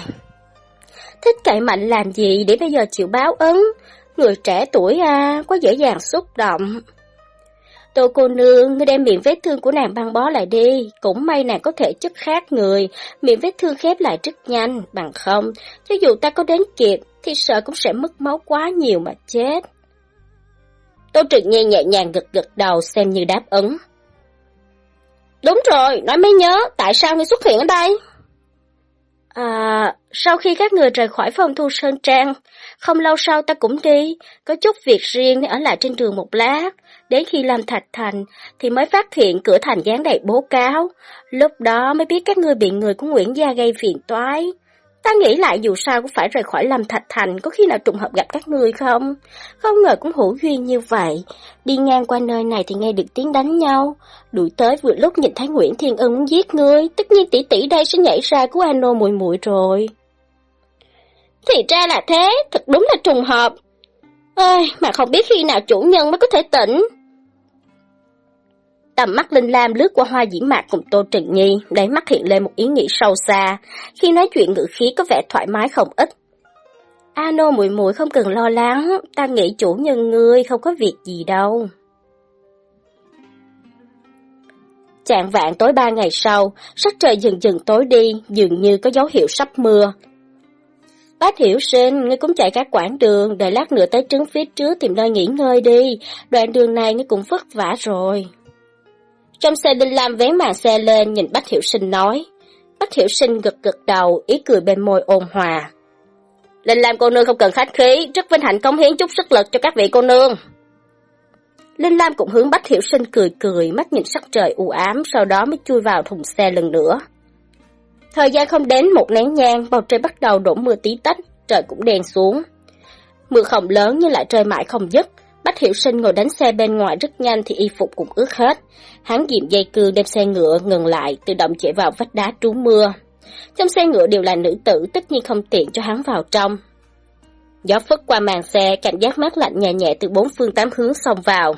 Thích cậy mạnh làm gì để bây giờ chịu báo ứng? Người trẻ tuổi à, quá dễ dàng xúc động. Tô cô nương, ngươi đem miệng vết thương của nàng băng bó lại đi. Cũng may nàng có thể chất khác người, miệng vết thương khép lại rất nhanh, bằng không, cho dù ta có đến kịp, thì sợ cũng sẽ mất máu quá nhiều mà chết. Tô Trực Nhi nhẹ nhàng gật gật đầu xem như đáp ứng. Đúng rồi, nói mới nhớ, tại sao ngươi xuất hiện ở đây? À, sau khi các người rời khỏi phòng thu Sơn Trang, không lâu sau ta cũng đi, có chút việc riêng nên ở lại trên đường một lát. Đến khi làm thạch thành thì mới phát hiện cửa thành dán đầy bố cáo. Lúc đó mới biết các ngươi bị người của Nguyễn Gia gây phiền toái. Ta nghĩ lại dù sao cũng phải rời khỏi Lâm Thạch Thành, có khi nào trùng hợp gặp các người không? Không ngờ cũng hữu duyên như vậy. Đi ngang qua nơi này thì nghe được tiếng đánh nhau. Đuổi tới vừa lúc nhìn thấy Nguyễn Thiên Ân muốn giết ngươi, tất nhiên tỷ tỷ đây sẽ nhảy ra của Ano mùi mùi rồi. Thì ra là thế, thật đúng là trùng hợp. Ơi, mà không biết khi nào chủ nhân mới có thể tỉnh. Tầm mắt Linh Lam lướt qua hoa diễn mạc cùng Tô Trừng Nhi, đáy mắt hiện lên một ý nghĩ sâu xa, khi nói chuyện ngữ khí có vẻ thoải mái không ít. Ano mùi mùi không cần lo lắng, ta nghĩ chủ nhân ngươi không có việc gì đâu. Chạng vạn tối ba ngày sau, sắc trời dần dần tối đi, dường như có dấu hiệu sắp mưa. Bác hiểu sinh, ngươi cũng chạy các quãng đường, đợi lát nữa tới trứng phía trước tìm nơi nghỉ ngơi đi, đoạn đường này ngươi cũng vất vả rồi. Trong xe Đinh Lam vén màn xe lên nhìn Bách Hiểu Sinh nói. Bách Hiểu Sinh gật gật đầu, ý cười bên môi ôn hòa. Linh Lam cô nương không cần khách khí, rất vinh hạnh cống hiến chút sức lực cho các vị cô nương. Linh Lam cũng hướng Bách Hiểu Sinh cười cười, mắt nhìn sắc trời u ám, sau đó mới chui vào thùng xe lần nữa. Thời gian không đến một nén nhang, bầu trời bắt đầu đổ mưa tí tách, trời cũng đen xuống. Mưa không lớn nhưng lại trời mãi không dứt, Bách Hiểu Sinh ngồi đánh xe bên ngoài rất nhanh thì y phục cũng ướt hết. Hắn ghim dây cương đem xe ngựa ngừng lại, tự động chạy vào vách đá trú mưa. Trong xe ngựa đều là nữ tử, tất nhiên không tiện cho hắn vào trong. Gió phất qua màn xe, cảm giác mát lạnh nhẹ nhẹ từ bốn phương tám hướng xông vào.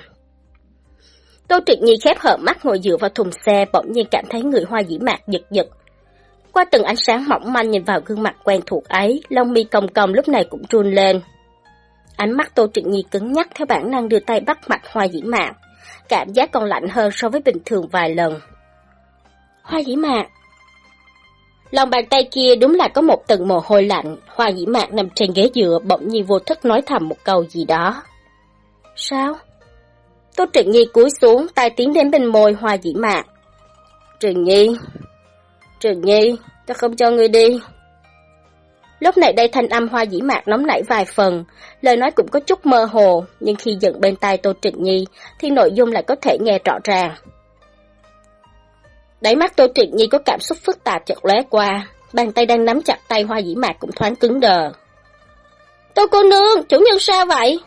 Tô Triệt Nhi khép hở mắt ngồi dựa vào thùng xe, bỗng nhiên cảm thấy người hoa dĩ mạc giật giật. Qua từng ánh sáng mỏng manh nhìn vào gương mặt quen thuộc ấy, lông mi cong cong lúc này cũng run lên. Ánh mắt Tô Trịnh Nhi cứng nhắc theo bản năng đưa tay bắt mặt Hoa Dĩ Mạc. Cảm giác còn lạnh hơn so với bình thường vài lần. Hoa Dĩ Mạc Lòng bàn tay kia đúng là có một tầng mồ hôi lạnh. Hoa Dĩ Mạc nằm trên ghế dựa bỗng nhiên vô thức nói thầm một câu gì đó. Sao? Tô Trịnh Nhi cúi xuống, tay tiến đến bên môi Hoa Dĩ Mạc. Trịnh Nhi, Trịnh Nhi, ta không cho ngươi đi. Lúc này đây thanh âm hoa dĩ mạc nóng nảy vài phần, lời nói cũng có chút mơ hồ, nhưng khi dựng bên tai Tô Trịnh Nhi thì nội dung lại có thể nghe rõ ràng. Đáy mắt Tô Trịnh Nhi có cảm xúc phức tạp chợt lóe qua, bàn tay đang nắm chặt tay hoa dĩ mạc cũng thoáng cứng đờ. Tô cô nương, chủ nhân sao vậy?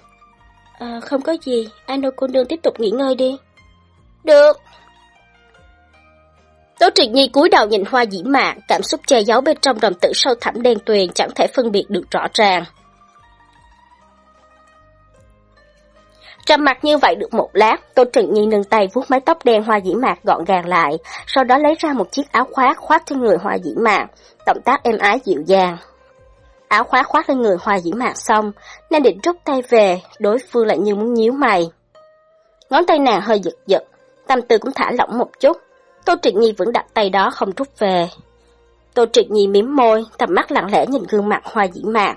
À, không có gì, Ano cô nương tiếp tục nghỉ ngơi đi. Được, Tố Trịnh Nhi cúi đầu nhìn hoa dĩ mạc, cảm xúc che giấu bên trong đồng tử sâu thẳm đen tuyền chẳng thể phân biệt được rõ ràng. Trầm mặt như vậy được một lát, Tô Trịnh Nhi nâng tay vuốt mái tóc đen hoa dĩ mạc gọn gàng lại, sau đó lấy ra một chiếc áo khoác khoác trên người hoa dĩ mạc, động tác êm ái dịu dàng. Áo khoác khoác lên người hoa dĩ mạc xong, nên định rút tay về, đối phương lại như muốn nhíu mày. Ngón tay nàng hơi giật giật, tâm tư cũng thả lỏng một chút, Tô Triệt Nhi vẫn đặt tay đó không rút về. Tô Triệt Nhi mím môi, tầm mắt lặng lẽ nhìn gương mặt hoa dĩ mạc.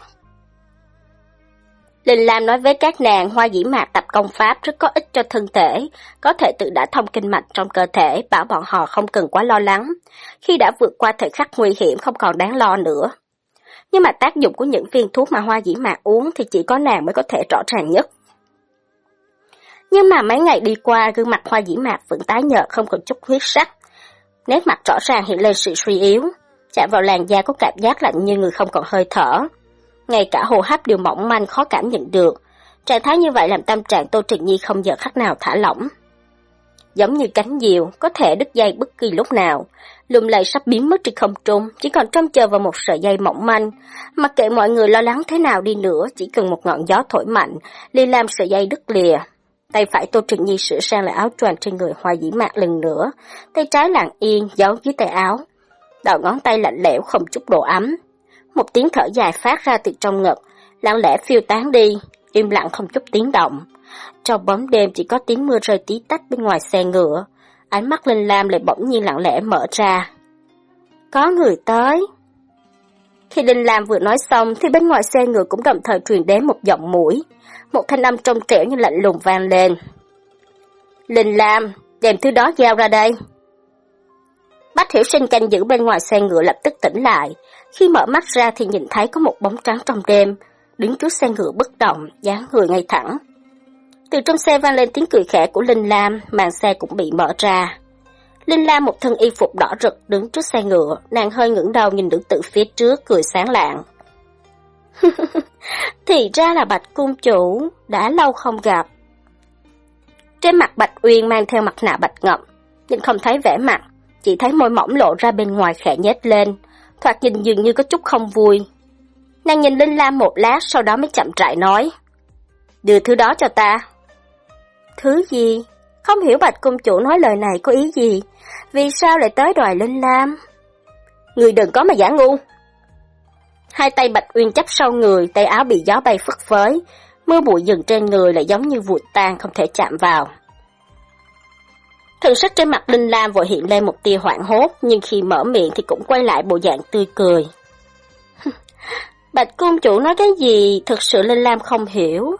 Linh Lam nói với các nàng hoa dĩ mạc tập công pháp rất có ích cho thân thể, có thể tự đã thông kinh mạch trong cơ thể, bảo bọn họ không cần quá lo lắng. Khi đã vượt qua thời khắc nguy hiểm không còn đáng lo nữa. Nhưng mà tác dụng của những viên thuốc mà hoa dĩ mạc uống thì chỉ có nàng mới có thể rõ ràng nhất. Nhưng mà mấy ngày đi qua, gương mặt hoa dĩ mạc vẫn tái nhợt không còn chút huyết sắc nét mặt rõ ràng hiện lên sự suy yếu, chạm vào làn da có cảm giác lạnh như người không còn hơi thở. Ngay cả hô hấp đều mỏng manh khó cảm nhận được. Trạng thái như vậy làm tâm trạng Tô Trịnh Nhi không giờ khắc nào thả lỏng. giống như cánh diều, có thể đứt dây bất kỳ lúc nào. Lùm lầy sắp biến mất trên không trung, chỉ còn trông chờ vào một sợi dây mỏng manh. Mặc kệ mọi người lo lắng thế nào đi nữa, chỉ cần một ngọn gió thổi mạnh, liền làm sợi dây đứt lìa. Tay phải Tô Trừng Nhi sửa sang lại áo choàng trên người hoa dĩ mạc lần nữa, tay trái lặng yên, giấu dưới tay áo. Đầu ngón tay lạnh lẽo không chút độ ấm. Một tiếng thở dài phát ra từ trong ngực, lặng lẽ phiêu tán đi, im lặng không chút tiếng động. Trong bóng đêm chỉ có tiếng mưa rơi tí tách bên ngoài xe ngựa, ánh mắt Linh Lam lại bỗng nhiên lặng lẽ mở ra. Có người tới. Khi Linh Lam vừa nói xong thì bên ngoài xe ngựa cũng đồng thời truyền đến một giọng mũi, một thanh âm trong trẻo như lạnh lùng vang lên. Linh Lam, đem thứ đó giao ra đây. Bách Hiểu Sinh canh giữ bên ngoài xe ngựa lập tức tỉnh lại, khi mở mắt ra thì nhìn thấy có một bóng trắng trong đêm, đứng trước xe ngựa bất động, dáng người ngay thẳng. Từ trong xe vang lên tiếng cười khẽ của Linh Lam, màn xe cũng bị mở ra. Linh Lam một thân y phục đỏ rực đứng trước xe ngựa, nàng hơi ngẩng đầu nhìn nữ tử phía trước cười sáng lạng. Thì ra là Bạch Cung Chủ, đã lâu không gặp. Trên mặt Bạch Uyên mang theo mặt nạ bạch ngậm, nhưng không thấy vẻ mặt, chỉ thấy môi mỏng lộ ra bên ngoài khẽ nhếch lên, thoạt nhìn dường như có chút không vui. Nàng nhìn Linh Lam một lát sau đó mới chậm rãi nói. Đưa thứ đó cho ta. Thứ gì? Không hiểu Bạch Cung Chủ nói lời này có ý gì? Vì sao lại tới đòi Linh Lam? Người đừng có mà giả ngu. Hai tay Bạch Uyên chấp sau người, tay áo bị gió bay phất phới. Mưa bụi dừng trên người lại giống như vụt tan không thể chạm vào. Thần sắc trên mặt Linh Lam vội hiện lên một tia hoảng hốt, nhưng khi mở miệng thì cũng quay lại bộ dạng tươi cười. Bạch cung chủ nói cái gì, thực sự Linh Lam không hiểu.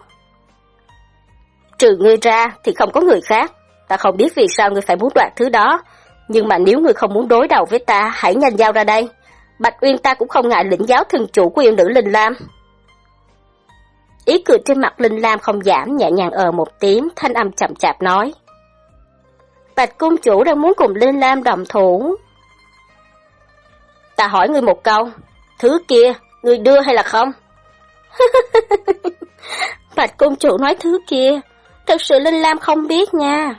Trừ ngươi ra thì không có người khác, ta không biết vì sao ngươi phải muốn đoạt thứ đó, nhưng mà nếu ngươi không muốn đối đầu với ta, hãy nhanh giao ra đây. Bạch Uyên ta cũng không ngại lĩnh giáo thần chủ của yêu nữ Linh Lam. Ý cười trên mặt Linh Lam không giảm, nhẹ nhàng ờ một tiếng, thanh âm chậm chạp nói. Bạch cung chủ đang muốn cùng Linh Lam đồng thủ. Ta hỏi ngươi một câu, thứ kia, ngươi đưa hay là không? Bạch cung chủ nói thứ kia, thật sự Linh Lam không biết nha.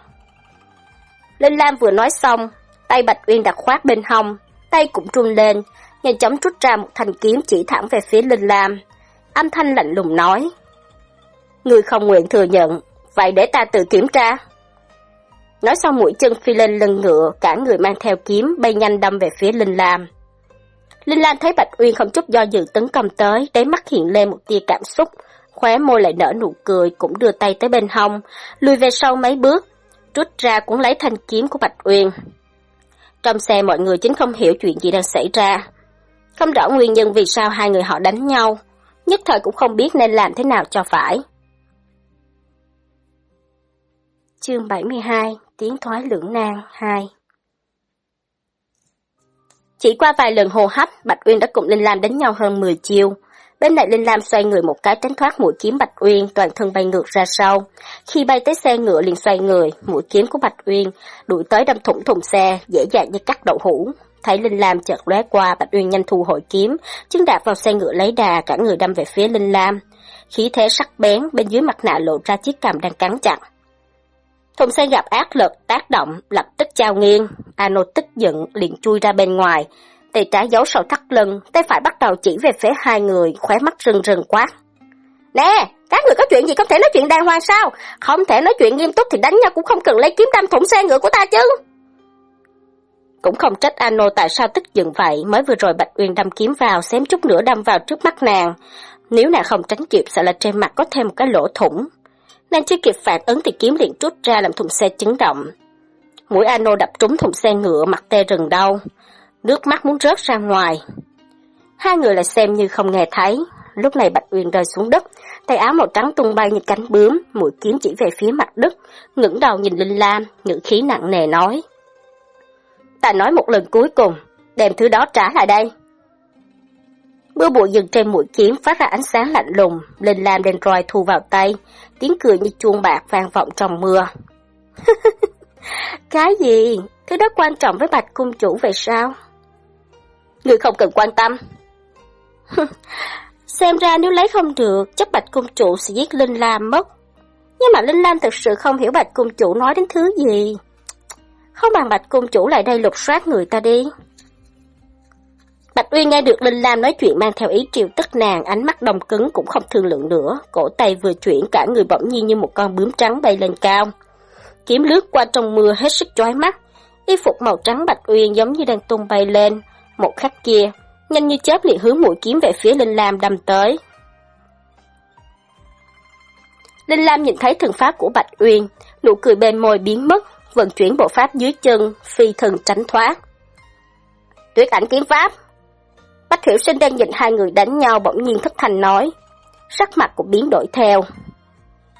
Linh Lam vừa nói xong, tay Bạch Uyên đặt khoát bên hông, tay cũng trung lên, nhanh chóng rút ra một thanh kiếm chỉ thẳng về phía Linh Lam. Âm thanh lạnh lùng nói. Ngươi không nguyện thừa nhận, vậy để ta tự kiểm tra. Nói xong mũi chân phi lên lưng ngựa, cả người mang theo kiếm bay nhanh đâm về phía Linh Lam. Linh Lam thấy Bạch Uyên không chút do dự tấn công tới, đáy mắt hiện lên một tia cảm xúc, khóe môi lại nở nụ cười, cũng đưa tay tới bên hông, lùi về sau mấy bước, rút ra cũng lấy thanh kiếm của Bạch Uyên. Trong xe mọi người chính không hiểu chuyện gì đang xảy ra. Không rõ nguyên nhân vì sao hai người họ đánh nhau, nhất thời cũng không biết nên làm thế nào cho phải. Chương 72 Tiếng thoái lưỡng nan 2 Chỉ qua vài lần hô hấp, Bạch Uyên đã cùng Linh Lam đánh nhau hơn 10 chiêu. Bên này Linh Lam xoay người một cái tránh thoát mũi kiếm Bạch Uyên, toàn thân bay ngược ra sau. Khi bay tới xe ngựa liền xoay người, mũi kiếm của Bạch Uyên đuổi tới đâm thủng thùng xe, dễ dàng như cắt đậu hũ. Thấy Linh Lam chợt lóe qua, Bạch Uyên nhanh thu hồi kiếm, chân đạp vào xe ngựa lấy đà, cả người đâm về phía Linh Lam. Khí thế sắc bén, bên dưới mặt nạ lộ ra chiếc cằm đang cắn chặt. Thùng xe gặp ác lực, tác động, lập tức trao nghiêng. Ano tức giận, liền chui ra bên ngoài. Tay trái giấu sau thắt lưng, tay phải bắt đầu chỉ về phía hai người, khóe mắt rừng rừng quát. Nè, các người có chuyện gì không thể nói chuyện đàng hoàng sao? Không thể nói chuyện nghiêm túc thì đánh nhau cũng không cần lấy kiếm đâm thủng xe ngựa của ta chứ. Cũng không trách Ano tại sao tức giận vậy, mới vừa rồi Bạch Uyên đâm kiếm vào, xém chút nữa đâm vào trước mắt nàng. Nếu nàng không tránh kịp sợ là trên mặt có thêm một cái lỗ thủng. Nàng chưa kịp phản ứng thì kiếm liền trút ra làm thùng xe chấn động. Mũi Ano đập trúng thùng xe ngựa mặt tê rừng đau. Nước mắt muốn rớt ra ngoài. Hai người lại xem như không nghe thấy. Lúc này Bạch Uyên rơi xuống đất, tay áo màu trắng tung bay như cánh bướm, mũi kiếm chỉ về phía mặt đất, ngẩng đầu nhìn Linh Lam, ngữ khí nặng nề nói. Ta nói một lần cuối cùng, đem thứ đó trả lại đây. Mưa bụi dừng trên mũi kiếm phát ra ánh sáng lạnh lùng, Linh Lam đen roi thu vào tay, tiếng cười như chuông bạc vang vọng trong mưa. Cái gì? Thứ đó quan trọng với bạch cung chủ vậy sao? Người không cần quan tâm. Xem ra nếu lấy không được, chắc bạch cung chủ sẽ giết Linh Lam mất. Nhưng mà Linh Lam thực sự không hiểu bạch cung chủ nói đến thứ gì. Không bằng Bạch Cung Chủ lại đây lục soát người ta đi. Bạch Uyên nghe được Linh Lam nói chuyện mang theo ý triều tức nàng, ánh mắt đồng cứng cũng không thương lượng nữa, cổ tay vừa chuyển cả người bỗng nhiên như một con bướm trắng bay lên cao. Kiếm lướt qua trong mưa hết sức chói mắt, y phục màu trắng Bạch Uyên giống như đang tung bay lên, một khắc kia, nhanh như chớp liền hướng mũi kiếm về phía Linh Lam đâm tới. Linh Lam nhìn thấy thần pháp của Bạch Uyên, nụ cười bên môi biến mất, vận chuyển bộ pháp dưới chân, phi thần tránh thoát. Tuyết ảnh kiếm pháp, Bách Hiểu Sinh đang nhìn hai người đánh nhau bỗng nhiên thất thành nói. Sắc mặt cũng biến đổi theo.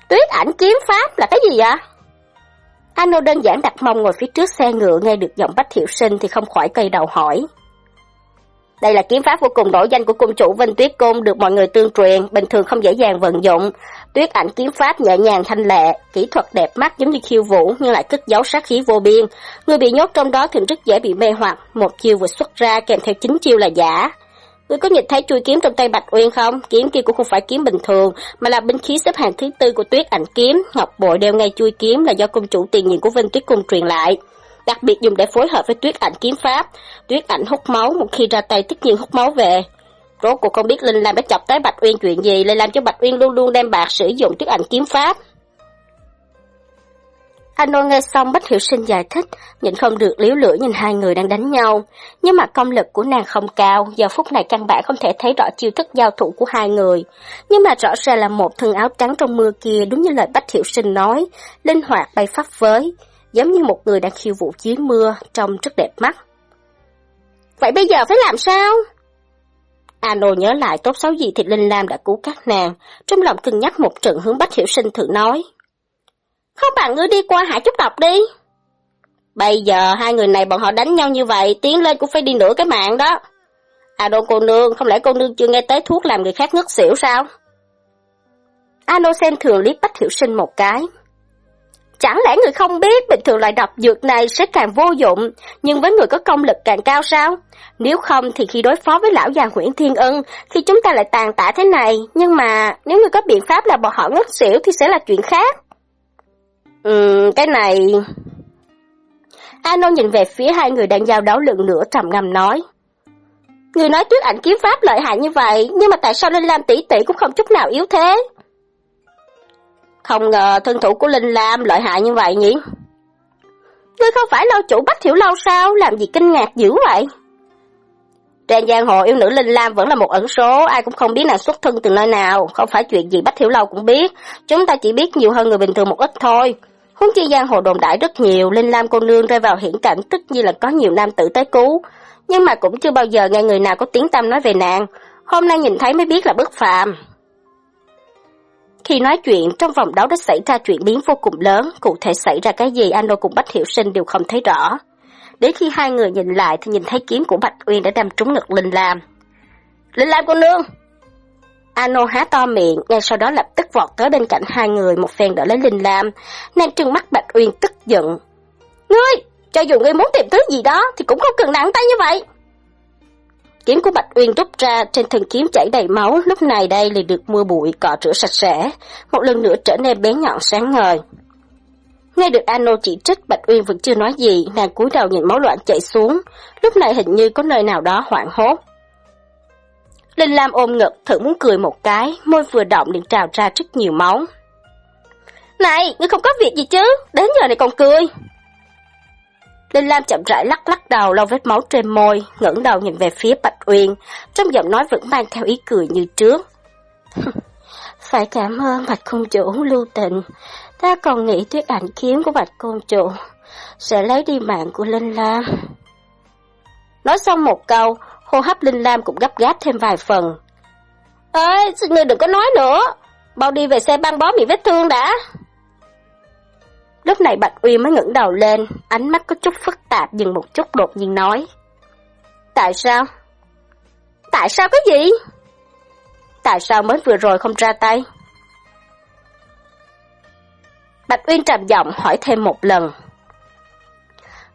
Tuyết ảnh kiếm pháp là cái gì vậy? Ano đơn giản đặt mông ngồi phía trước xe ngựa nghe được giọng Bách Hiểu Sinh thì không khỏi cây đầu hỏi. Đây là kiếm pháp vô cùng nổi danh của cung chủ Vinh Tuyết Cung được mọi người tương truyền, bình thường không dễ dàng vận dụng. Tuyết ảnh kiếm pháp nhẹ nhàng thanh lệ, kỹ thuật đẹp mắt giống như khiêu vũ nhưng lại cất giấu sát khí vô biên. Người bị nhốt trong đó thường rất dễ bị mê hoặc, một chiêu vừa xuất ra kèm theo chính chiêu là giả. Ngươi có nhìn thấy chui kiếm trong tay Bạch Uyên không? Kiếm kia cũng không phải kiếm bình thường, mà là binh khí xếp hạng thứ tư của tuyết ảnh kiếm. Ngọc bội đeo ngay chui kiếm là do công chủ tiền nhiệm của Vinh Tuyết Cung truyền lại. Đặc biệt dùng để phối hợp với tuyết ảnh kiếm pháp. Tuyết ảnh hút máu, một khi ra tay tất nhiên hút máu về. Rốt cuộc không biết Linh Lam đã chọc tới Bạch Uyên chuyện gì, lại làm cho Bạch Uyên luôn luôn đem bạc sử dụng tuyết ảnh kiếm pháp. Ano nghe xong Bách Hiểu Sinh giải thích, nhìn không được liếu lửa nhìn hai người đang đánh nhau. Nhưng mà công lực của nàng không cao, giờ phút này căn bản không thể thấy rõ chiêu thức giao thủ của hai người. Nhưng mà rõ ràng là một thân áo trắng trong mưa kia đúng như lời Bách Hiểu Sinh nói, linh hoạt bay pháp với giống như một người đang khiêu vũ dưới mưa, trông rất đẹp mắt. Vậy bây giờ phải làm sao? Ano nhớ lại tốt xấu gì thì Linh Lam đã cứu các nàng, trong lòng cân nhắc một trận hướng Bách Hiểu Sinh thử nói. Không bằng ngươi đi qua hạ chút độc đi. Bây giờ hai người này bọn họ đánh nhau như vậy, tiến lên cũng phải đi nửa cái mạng đó. À đồ cô nương, không lẽ cô nương chưa nghe tới thuốc làm người khác ngất xỉu sao? Ano xem thường liếc Bách Hiểu Sinh một cái. Chẳng lẽ người không biết bình thường loại độc dược này sẽ càng vô dụng, nhưng với người có công lực càng cao sao? Nếu không thì khi đối phó với lão già Nguyễn Thiên Ân, khi chúng ta lại tàn tạ thế này, nhưng mà nếu người có biện pháp là bọn họ ngất xỉu thì sẽ là chuyện khác. Ừm, cái này... Ano nhìn về phía hai người đang giao đấu lượng nữa trầm ngâm nói. Người nói tuyết ảnh kiếm pháp lợi hại như vậy, nhưng mà tại sao Linh Lam tỷ tỷ cũng không chút nào yếu thế? Không ngờ thân thủ của Linh Lam lợi hại như vậy nhỉ? Ngươi không phải lâu chủ Bách Hiểu Lâu sao? Làm gì kinh ngạc dữ vậy? Trên giang hồ yêu nữ Linh Lam vẫn là một ẩn số, ai cũng không biết nàng xuất thân từ nơi nào, không phải chuyện gì Bách Hiểu Lâu cũng biết, chúng ta chỉ biết nhiều hơn người bình thường một ít thôi. Huống chi giang hồ đồn đại rất nhiều, Linh Lam cô nương rơi vào hiển cảnh tức như là có nhiều nam tử tới cứu, nhưng mà cũng chưa bao giờ nghe người nào có tiếng tâm nói về nàng, hôm nay nhìn thấy mới biết là bất phàm. Khi nói chuyện, trong vòng đấu đã xảy ra chuyện biến vô cùng lớn, cụ thể xảy ra cái gì Ano cùng Bách Hiểu Sinh đều không thấy rõ. Đến khi hai người nhìn lại thì nhìn thấy kiếm của Bạch Uyên đã đâm trúng ngực Linh Lam. Linh Lam cô nương! Ano há to miệng, ngay sau đó lập tức vọt tới bên cạnh hai người một phen đỡ lấy Linh Lam. Nàng trừng mắt Bạch Uyên tức giận. Ngươi! Cho dù ngươi muốn tìm thứ gì đó thì cũng không cần nặng tay như vậy. Kiếm của Bạch Uyên rút ra trên thân kiếm chảy đầy máu, lúc này đây liền được mưa bụi cọ rửa sạch sẽ, một lần nữa trở nên bé nhọn sáng ngời. Nghe được Ano chỉ trích, Bạch Uyên vẫn chưa nói gì, nàng cúi đầu nhìn máu loạn chảy xuống, lúc này hình như có nơi nào đó hoảng hốt. Linh Lam ôm ngực, thử muốn cười một cái, môi vừa động liền trào ra rất nhiều máu. Này, ngươi không có việc gì chứ, đến giờ này còn cười. Linh Lam chậm rãi lắc lắc đầu lau vết máu trên môi, ngẩng đầu nhìn về phía Bạch Uyên, trong giọng nói vẫn mang theo ý cười như trước. Phải cảm ơn Bạch Công Chủ lưu tình, ta còn nghĩ tuyết ảnh kiếm của Bạch Công Chủ sẽ lấy đi mạng của Linh Lam. Nói xong một câu, hô hấp Linh Lam cũng gấp gáp thêm vài phần. Ê, xin ngươi đừng có nói nữa, bao đi về xe băng bó miệng vết thương đã. Lúc này Bạch Uy mới ngẩng đầu lên, ánh mắt có chút phức tạp dừng một chút đột nhiên nói. Tại sao? Tại sao cái gì? Tại sao mới vừa rồi không ra tay? Bạch Uyên trầm giọng hỏi thêm một lần.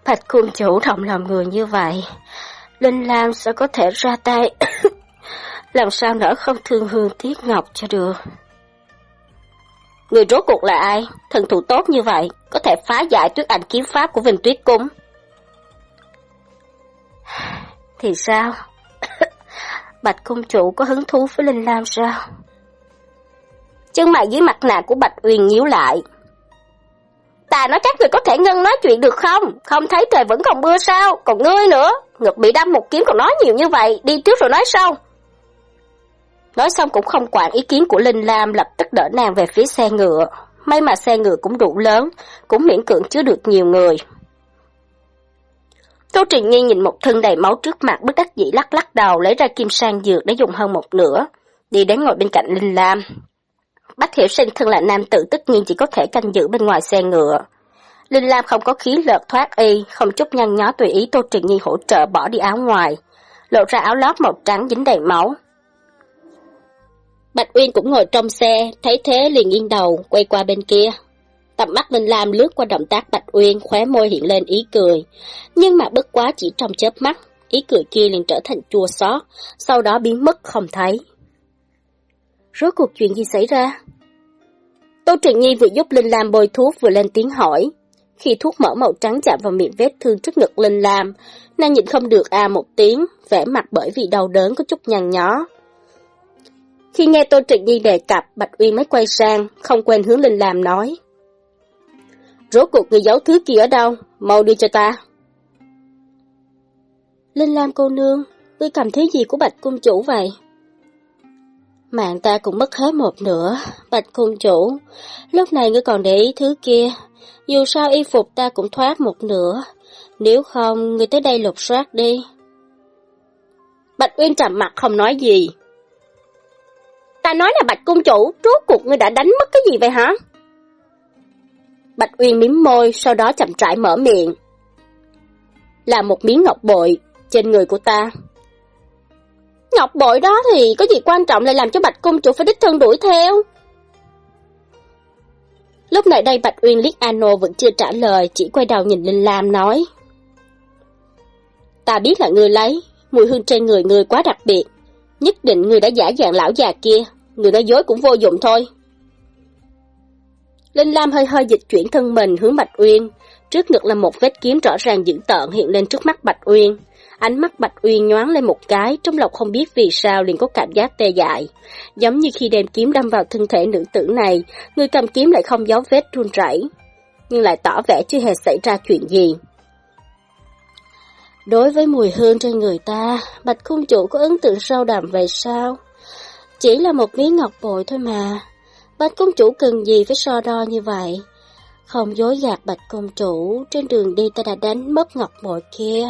Bạch cung chủ động lòng người như vậy, Linh Lam sẽ có thể ra tay. Làm sao nỡ không thương hương tiếc ngọc cho được. Người rốt cuộc là ai? Thần thủ tốt như vậy, có thể phá giải tuyết ảnh kiếm pháp của Vinh Tuyết Cung. Thì sao? Bạch công chủ có hứng thú với Linh Lam sao? Chân mày dưới mặt nạ của Bạch Uyên nhíu lại. Ta nói các người có thể ngân nói chuyện được không? Không thấy trời vẫn còn mưa sao? Còn ngươi nữa, ngực bị đâm một kiếm còn nói nhiều như vậy, đi trước rồi nói sau. Nói xong cũng không quản ý kiến của Linh Lam lập tức đỡ nàng về phía xe ngựa. May mà xe ngựa cũng đủ lớn, cũng miễn cưỡng chứa được nhiều người. Tô Trình Nhi nhìn một thân đầy máu trước mặt bất đắc dĩ lắc lắc đầu lấy ra kim sang dược để dùng hơn một nửa, đi đến ngồi bên cạnh Linh Lam. Bách Hiểu Sinh thân là nam tử tất nhiên chỉ có thể canh giữ bên ngoài xe ngựa. Linh Lam không có khí lợt thoát y, không chút nhăn nhó tùy ý Tô Trình Nhi hỗ trợ bỏ đi áo ngoài, lộ ra áo lót màu trắng dính đầy máu. Bạch Uyên cũng ngồi trong xe, thấy thế liền yên đầu, quay qua bên kia. Tầm mắt Linh Lam lướt qua động tác Bạch Uyên, khóe môi hiện lên ý cười. Nhưng mà bất quá chỉ trong chớp mắt, ý cười kia liền trở thành chua xót, sau đó biến mất không thấy. Rốt cuộc chuyện gì xảy ra? Tô Trịnh Nhi vừa giúp Linh Lam bôi thuốc vừa lên tiếng hỏi. Khi thuốc mỡ màu trắng chạm vào miệng vết thương trước ngực Linh Lam, nàng nhịn không được à một tiếng, vẻ mặt bởi vì đau đớn có chút nhăn nhó. Khi nghe Tô Trịnh Nhi đề cập, Bạch Uyên mới quay sang, không quên hướng Linh Lam nói. Rốt cuộc người giấu thứ kia ở đâu? Mau đưa cho ta. Linh Lam cô nương, ngươi cầm thứ gì của Bạch Cung Chủ vậy? Mạng ta cũng mất hết một nửa, Bạch Cung Chủ. Lúc này ngươi còn để ý thứ kia, dù sao y phục ta cũng thoát một nửa. Nếu không, ngươi tới đây lục soát đi. Bạch Uyên trầm mặt không nói gì, Ta nói là Bạch Cung Chủ, rốt cuộc ngươi đã đánh mất cái gì vậy hả? Bạch Uyên miếm môi, sau đó chậm rãi mở miệng. Là một miếng ngọc bội trên người của ta. Ngọc bội đó thì có gì quan trọng lại làm cho Bạch Cung Chủ phải đích thân đuổi theo? Lúc này đây Bạch Uyên liếc Ano vẫn chưa trả lời, chỉ quay đầu nhìn Linh Lam nói. Ta biết là ngươi lấy, mùi hương trên người ngươi quá đặc biệt. Nhất định ngươi đã giả dạng lão già kia, người nói dối cũng vô dụng thôi. Linh Lam hơi hơi dịch chuyển thân mình hướng Bạch Uyên, trước ngực là một vết kiếm rõ ràng dữ tợn hiện lên trước mắt Bạch Uyên. Ánh mắt Bạch Uyên nhoáng lên một cái, trong lòng không biết vì sao liền có cảm giác tê dại. Giống như khi đem kiếm đâm vào thân thể nữ tử này, người cầm kiếm lại không giấu vết run rẩy, nhưng lại tỏ vẻ chưa hề xảy ra chuyện gì. Đối với mùi hương trên người ta, Bạch Khung Chủ có ấn tượng sâu đậm về sao? Chỉ là một miếng ngọc bội thôi mà. Bạch công chủ cần gì phải so đo như vậy? Không dối gạt bạch công chủ, trên đường đi ta đã đánh mất ngọc bội kia.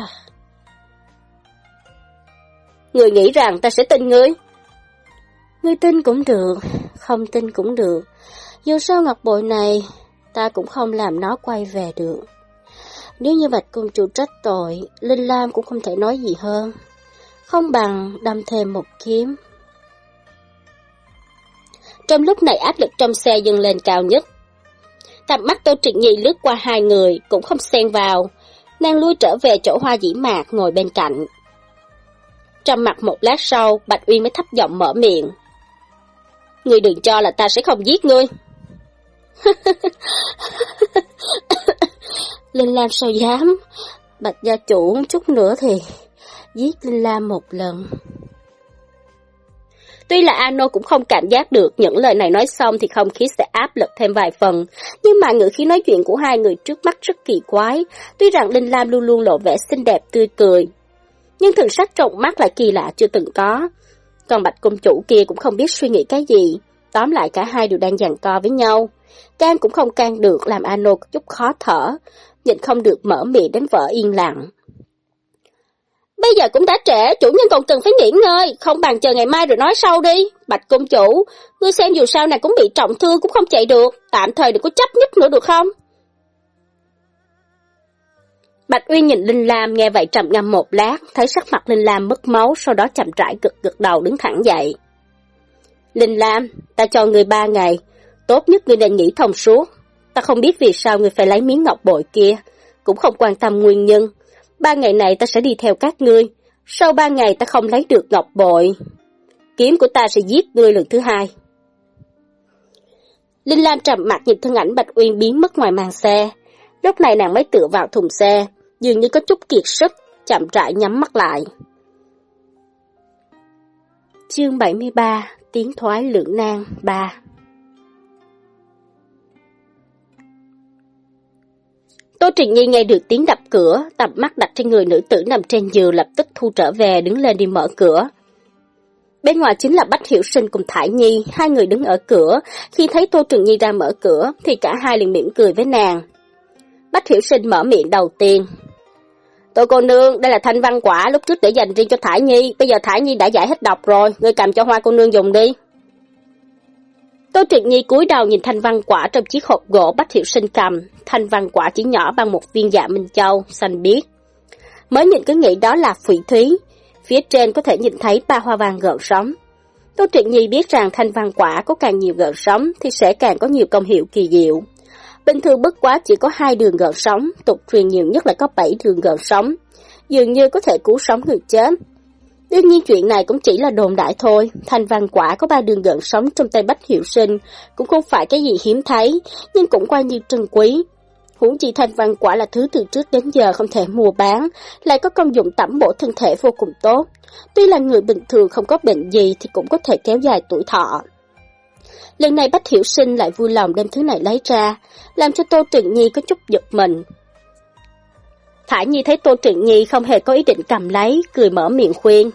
Người nghĩ rằng ta sẽ tin ngươi? Ngươi tin cũng được, không tin cũng được. Dù sao ngọc bội này, ta cũng không làm nó quay về được. Nếu như bạch công chủ trách tội, Linh Lam cũng không thể nói gì hơn. Không bằng đâm thêm một kiếm. Trong lúc này áp lực trong xe dâng lên cao nhất. Tầm mắt Tô Trịnh Nhi lướt qua hai người, cũng không xen vào. Nàng lui trở về chỗ hoa dĩ mạc ngồi bên cạnh. trong mặt một lát sau, Bạch Uyên mới thấp giọng mở miệng. Ngươi đừng cho là ta sẽ không giết ngươi. Linh Lam sao dám? Bạch gia chủ chút nữa thì giết Linh Lam một lần. Tuy là Ano cũng không cảm giác được những lời này nói xong thì không khí sẽ áp lực thêm vài phần, nhưng mà ngữ khí nói chuyện của hai người trước mắt rất kỳ quái, tuy rằng Linh Lam luôn luôn lộ vẻ xinh đẹp tươi cười. Nhưng thần sắc trọng mắt lại kỳ lạ chưa từng có. Còn bạch công chủ kia cũng không biết suy nghĩ cái gì, tóm lại cả hai đều đang giằng co với nhau. Can cũng không can được làm Ano chút khó thở, nhịn không được mở miệng đến vợ yên lặng. Bây giờ cũng đã trễ, chủ nhân còn cần phải nghỉ ngơi, không bằng chờ ngày mai rồi nói sau đi. Bạch công chủ, ngươi xem dù sao này cũng bị trọng thương cũng không chạy được, tạm thời đừng có chấp nhất nữa được không? Bạch Uyên nhìn Linh Lam nghe vậy trầm ngâm một lát, thấy sắc mặt Linh Lam mất máu, sau đó chậm rãi cực gật đầu đứng thẳng dậy. Linh Lam, ta cho người ba ngày, tốt nhất ngươi nên nghỉ thông suốt. Ta không biết vì sao ngươi phải lấy miếng ngọc bội kia, cũng không quan tâm nguyên nhân, ba ngày này ta sẽ đi theo các ngươi, sau ba ngày ta không lấy được ngọc bội. Kiếm của ta sẽ giết ngươi lần thứ hai. Linh Lam trầm mặt nhìn thân ảnh Bạch Uyên biến mất ngoài màn xe. Lúc này nàng mới tựa vào thùng xe, dường như có chút kiệt sức, chậm rãi nhắm mắt lại. Chương 73 Tiếng thoái lưỡng nan 3 Tô Trình Nhi nghe được tiếng đập cửa, tầm mắt đặt trên người nữ tử nằm trên giường lập tức thu trở về đứng lên đi mở cửa. Bên ngoài chính là Bách Hiểu Sinh cùng Thải Nhi, hai người đứng ở cửa. Khi thấy Tô trường Nhi ra mở cửa, thì cả hai liền mỉm cười với nàng. Bách Hiểu Sinh mở miệng đầu tiên. Tô cô nương, đây là thanh văn quả lúc trước để dành riêng cho Thải Nhi, bây giờ Thải Nhi đã giải hết độc rồi, ngươi cầm cho hoa cô nương dùng đi. Tô Trịnh Nhi cúi đầu nhìn thanh văn quả trong chiếc hộp gỗ Bách hiệu Sinh cầm, thanh văn quả chỉ nhỏ bằng một viên dạ minh châu, xanh biếc. Mới nhìn cứ nghĩ đó là phỉ thúy, phía trên có thể nhìn thấy ba hoa vàng gợn sóng. Tô Trịnh Nhi biết rằng thanh văn quả có càng nhiều gợn sóng thì sẽ càng có nhiều công hiệu kỳ diệu. Bình thường bất quá chỉ có hai đường gợn sóng, tục truyền nhiều nhất là có bảy đường gợn sóng, dường như có thể cứu sống người chết. Đương nhiên chuyện này cũng chỉ là đồn đại thôi, thanh văn quả có ba đường gợn sống trong tay Bách Hiệu Sinh, cũng không phải cái gì hiếm thấy, nhưng cũng qua như trân quý. Huống chi thanh văn quả là thứ từ trước đến giờ không thể mua bán, lại có công dụng tẩm bổ thân thể vô cùng tốt. Tuy là người bình thường không có bệnh gì thì cũng có thể kéo dài tuổi thọ. Lần này Bách Hiểu Sinh lại vui lòng đem thứ này lấy ra, làm cho Tô Trịnh Nhi có chút giật mình. Thải Nhi thấy Tô Trịnh Nhi không hề có ý định cầm lấy, cười mở miệng khuyên.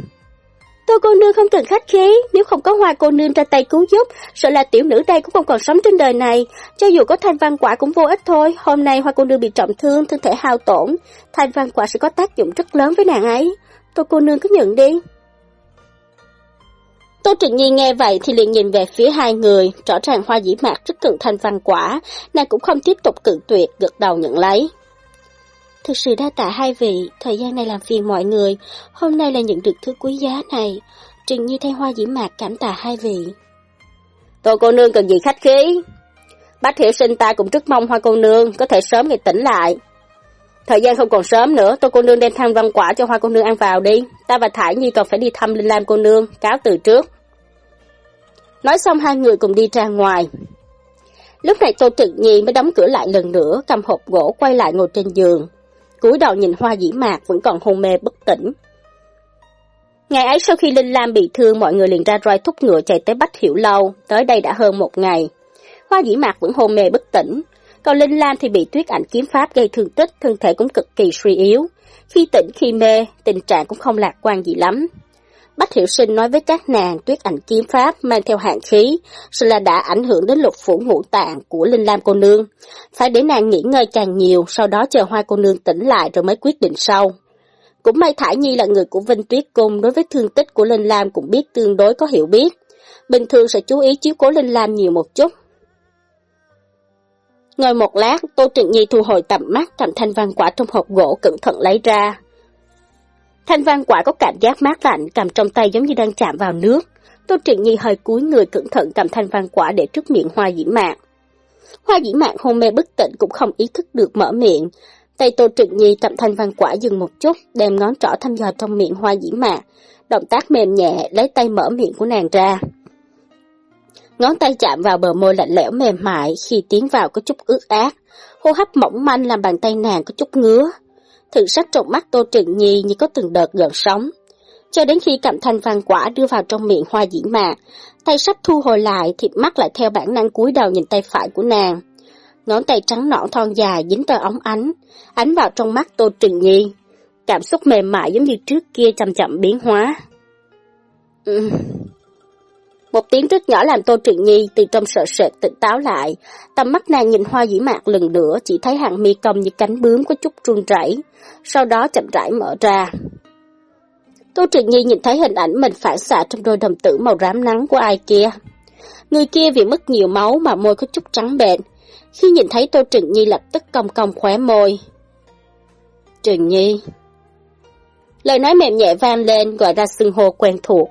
Tô cô nương không cần khách khí, nếu không có hoa cô nương ra tay cứu giúp, sợ là tiểu nữ đây cũng không còn sống trên đời này. Cho dù có thanh văn quả cũng vô ích thôi, hôm nay hoa cô nương bị trọng thương, thân thể hao tổn, thanh văn quả sẽ có tác dụng rất lớn với nàng ấy. Tô cô nương cứ nhận đi. Tô Trịnh Nhi nghe vậy thì liền nhìn về phía hai người, rõ ràng hoa dĩ mạc rất cần thanh văn quả, nàng cũng không tiếp tục cự tuyệt, gật đầu nhận lấy. Thực sự đa tạ hai vị, thời gian này làm phiền mọi người, hôm nay là nhận được thứ quý giá này. Trịnh Nhi thay hoa dĩ mạc cảm tạ hai vị. Tô cô nương cần gì khách khí? Bác hiểu sinh ta cũng rất mong hoa cô nương có thể sớm ngày tỉnh lại. Thời gian không còn sớm nữa, tô cô nương đem thang văn quả cho hoa cô nương ăn vào đi. Ta và Thải Nhi còn phải đi thăm Linh Lam cô nương, cáo từ trước. Nói xong hai người cùng đi ra ngoài. Lúc này Tô Trực Nhi mới đóng cửa lại lần nữa, cầm hộp gỗ quay lại ngồi trên giường cúi đầu nhìn hoa dĩ mạc vẫn còn hôn mê bất tỉnh. Ngày ấy sau khi Linh Lam bị thương, mọi người liền ra roi thúc ngựa chạy tới Bách Hiểu Lâu, tới đây đã hơn một ngày. Hoa dĩ mạc vẫn hôn mê bất tỉnh, còn Linh Lam thì bị tuyết ảnh kiếm pháp gây thương tích, thân thể cũng cực kỳ suy yếu. Khi tỉnh khi mê, tình trạng cũng không lạc quan gì lắm. Bách Hiệu Sinh nói với các nàng tuyết ảnh kiếm pháp mang theo hạn khí, sự là đã ảnh hưởng đến lục phủ ngũ tạng của Linh Lam cô nương. Phải để nàng nghỉ ngơi càng nhiều, sau đó chờ hoa cô nương tỉnh lại rồi mới quyết định sau. Cũng may Thải Nhi là người của Vinh Tuyết Cung đối với thương tích của Linh Lam cũng biết tương đối có hiểu biết. Bình thường sẽ chú ý chiếu cố Linh Lam nhiều một chút. Ngồi một lát, Tô Trịnh Nhi thu hồi tầm mắt cầm thanh văn quả trong hộp gỗ cẩn thận lấy ra. Thanh văn quả có cảm giác mát lạnh, cầm trong tay giống như đang chạm vào nước. Tô Trịnh Nhi hơi cúi người cẩn thận cầm thanh văn quả để trước miệng hoa dĩ mạn. Hoa dĩ mạn hôn mê bất tỉnh cũng không ý thức được mở miệng. Tay Tô Trịnh Nhi cầm thanh văn quả dừng một chút, đem ngón trỏ thăm dò trong miệng hoa dĩ mạn. Động tác mềm nhẹ, lấy tay mở miệng của nàng ra. Ngón tay chạm vào bờ môi lạnh lẽo mềm mại khi tiến vào có chút ướt át. Hô hấp mỏng manh làm bàn tay nàng có chút ngứa. Thử sắc trong mắt Tô Trịnh Nhi như có từng đợt gần sóng. Cho đến khi cảm thanh vàng quả đưa vào trong miệng hoa dĩ mạc, tay sắp thu hồi lại thì mắt lại theo bản năng cúi đầu nhìn tay phải của nàng. Ngón tay trắng nõn thon dài dính tờ ống ánh, ánh vào trong mắt Tô Trịnh Nhi. Cảm xúc mềm mại giống như trước kia chậm chậm biến hóa. Ừ. Một tiếng rất nhỏ làm Tô Truyện Nhi từ trong sợ sệt tỉnh táo lại. Tầm mắt nàng nhìn hoa dĩ mạc lần nữa chỉ thấy hàng mi cong như cánh bướm có chút run rẩy, sau đó chậm rãi mở ra. Tô Truyện Nhi nhìn thấy hình ảnh mình phản xạ trong đôi đồng tử màu rám nắng của ai kia. Người kia vì mất nhiều máu mà môi có chút trắng bệch. Khi nhìn thấy Tô Trừng Nhi lập tức cong cong khóe môi. Trừng Nhi. Lời nói mềm nhẹ vang lên gọi ra xưng hô quen thuộc.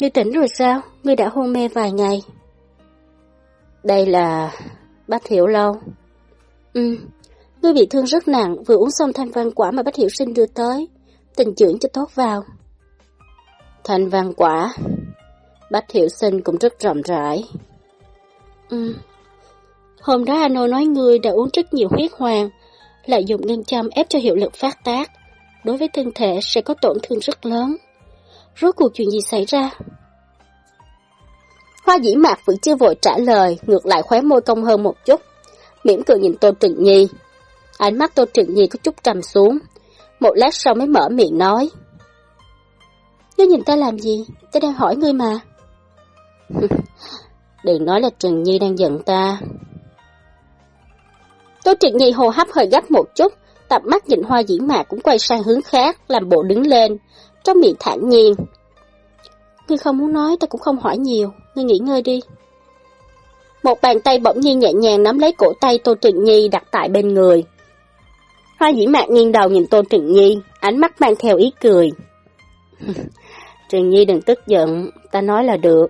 Ngươi tỉnh rồi sao? Ngươi đã hôn mê vài ngày. Đây là... Bách Hiểu Lâu. Ừ, ngươi bị thương rất nặng, vừa uống xong thanh văn quả mà Bách Hiểu Sinh đưa tới. Tình dưỡng cho tốt vào. Thanh văn quả. Bách Hiểu Sinh cũng rất rộng rãi. Ừ. Hôm đó Ano nói ngươi đã uống rất nhiều huyết hoàng, lại dùng ngân châm ép cho hiệu lực phát tác. Đối với thân thể sẽ có tổn thương rất lớn. Rốt cuộc chuyện gì xảy ra? Hoa dĩ mạc vẫn chưa vội trả lời, ngược lại khóe môi cong hơn một chút. Mỉm cười nhìn Tô Trừng Nhi. Ánh mắt Tô Trừng Nhi có chút trầm xuống. Một lát sau mới mở miệng nói. Ngươi nhìn ta làm gì? Ta đang hỏi ngươi mà. Đừng nói là Trừng Nhi đang giận ta. Tô Trừng Nhi hồ hấp hơi gấp một chút, tập mắt nhìn hoa dĩ mạc cũng quay sang hướng khác, làm bộ đứng lên, trong miệng thản nhiên. Ngươi không muốn nói ta cũng không hỏi nhiều, ngươi nghỉ ngơi đi. Một bàn tay bỗng nhiên nhẹ nhàng nắm lấy cổ tay Tô trịnh Nhi đặt tại bên người. Hoa dĩ mạc nghiêng đầu nhìn Tô trịnh Nhi, ánh mắt mang theo ý cười. trịnh Nhi đừng tức giận, ta nói là được.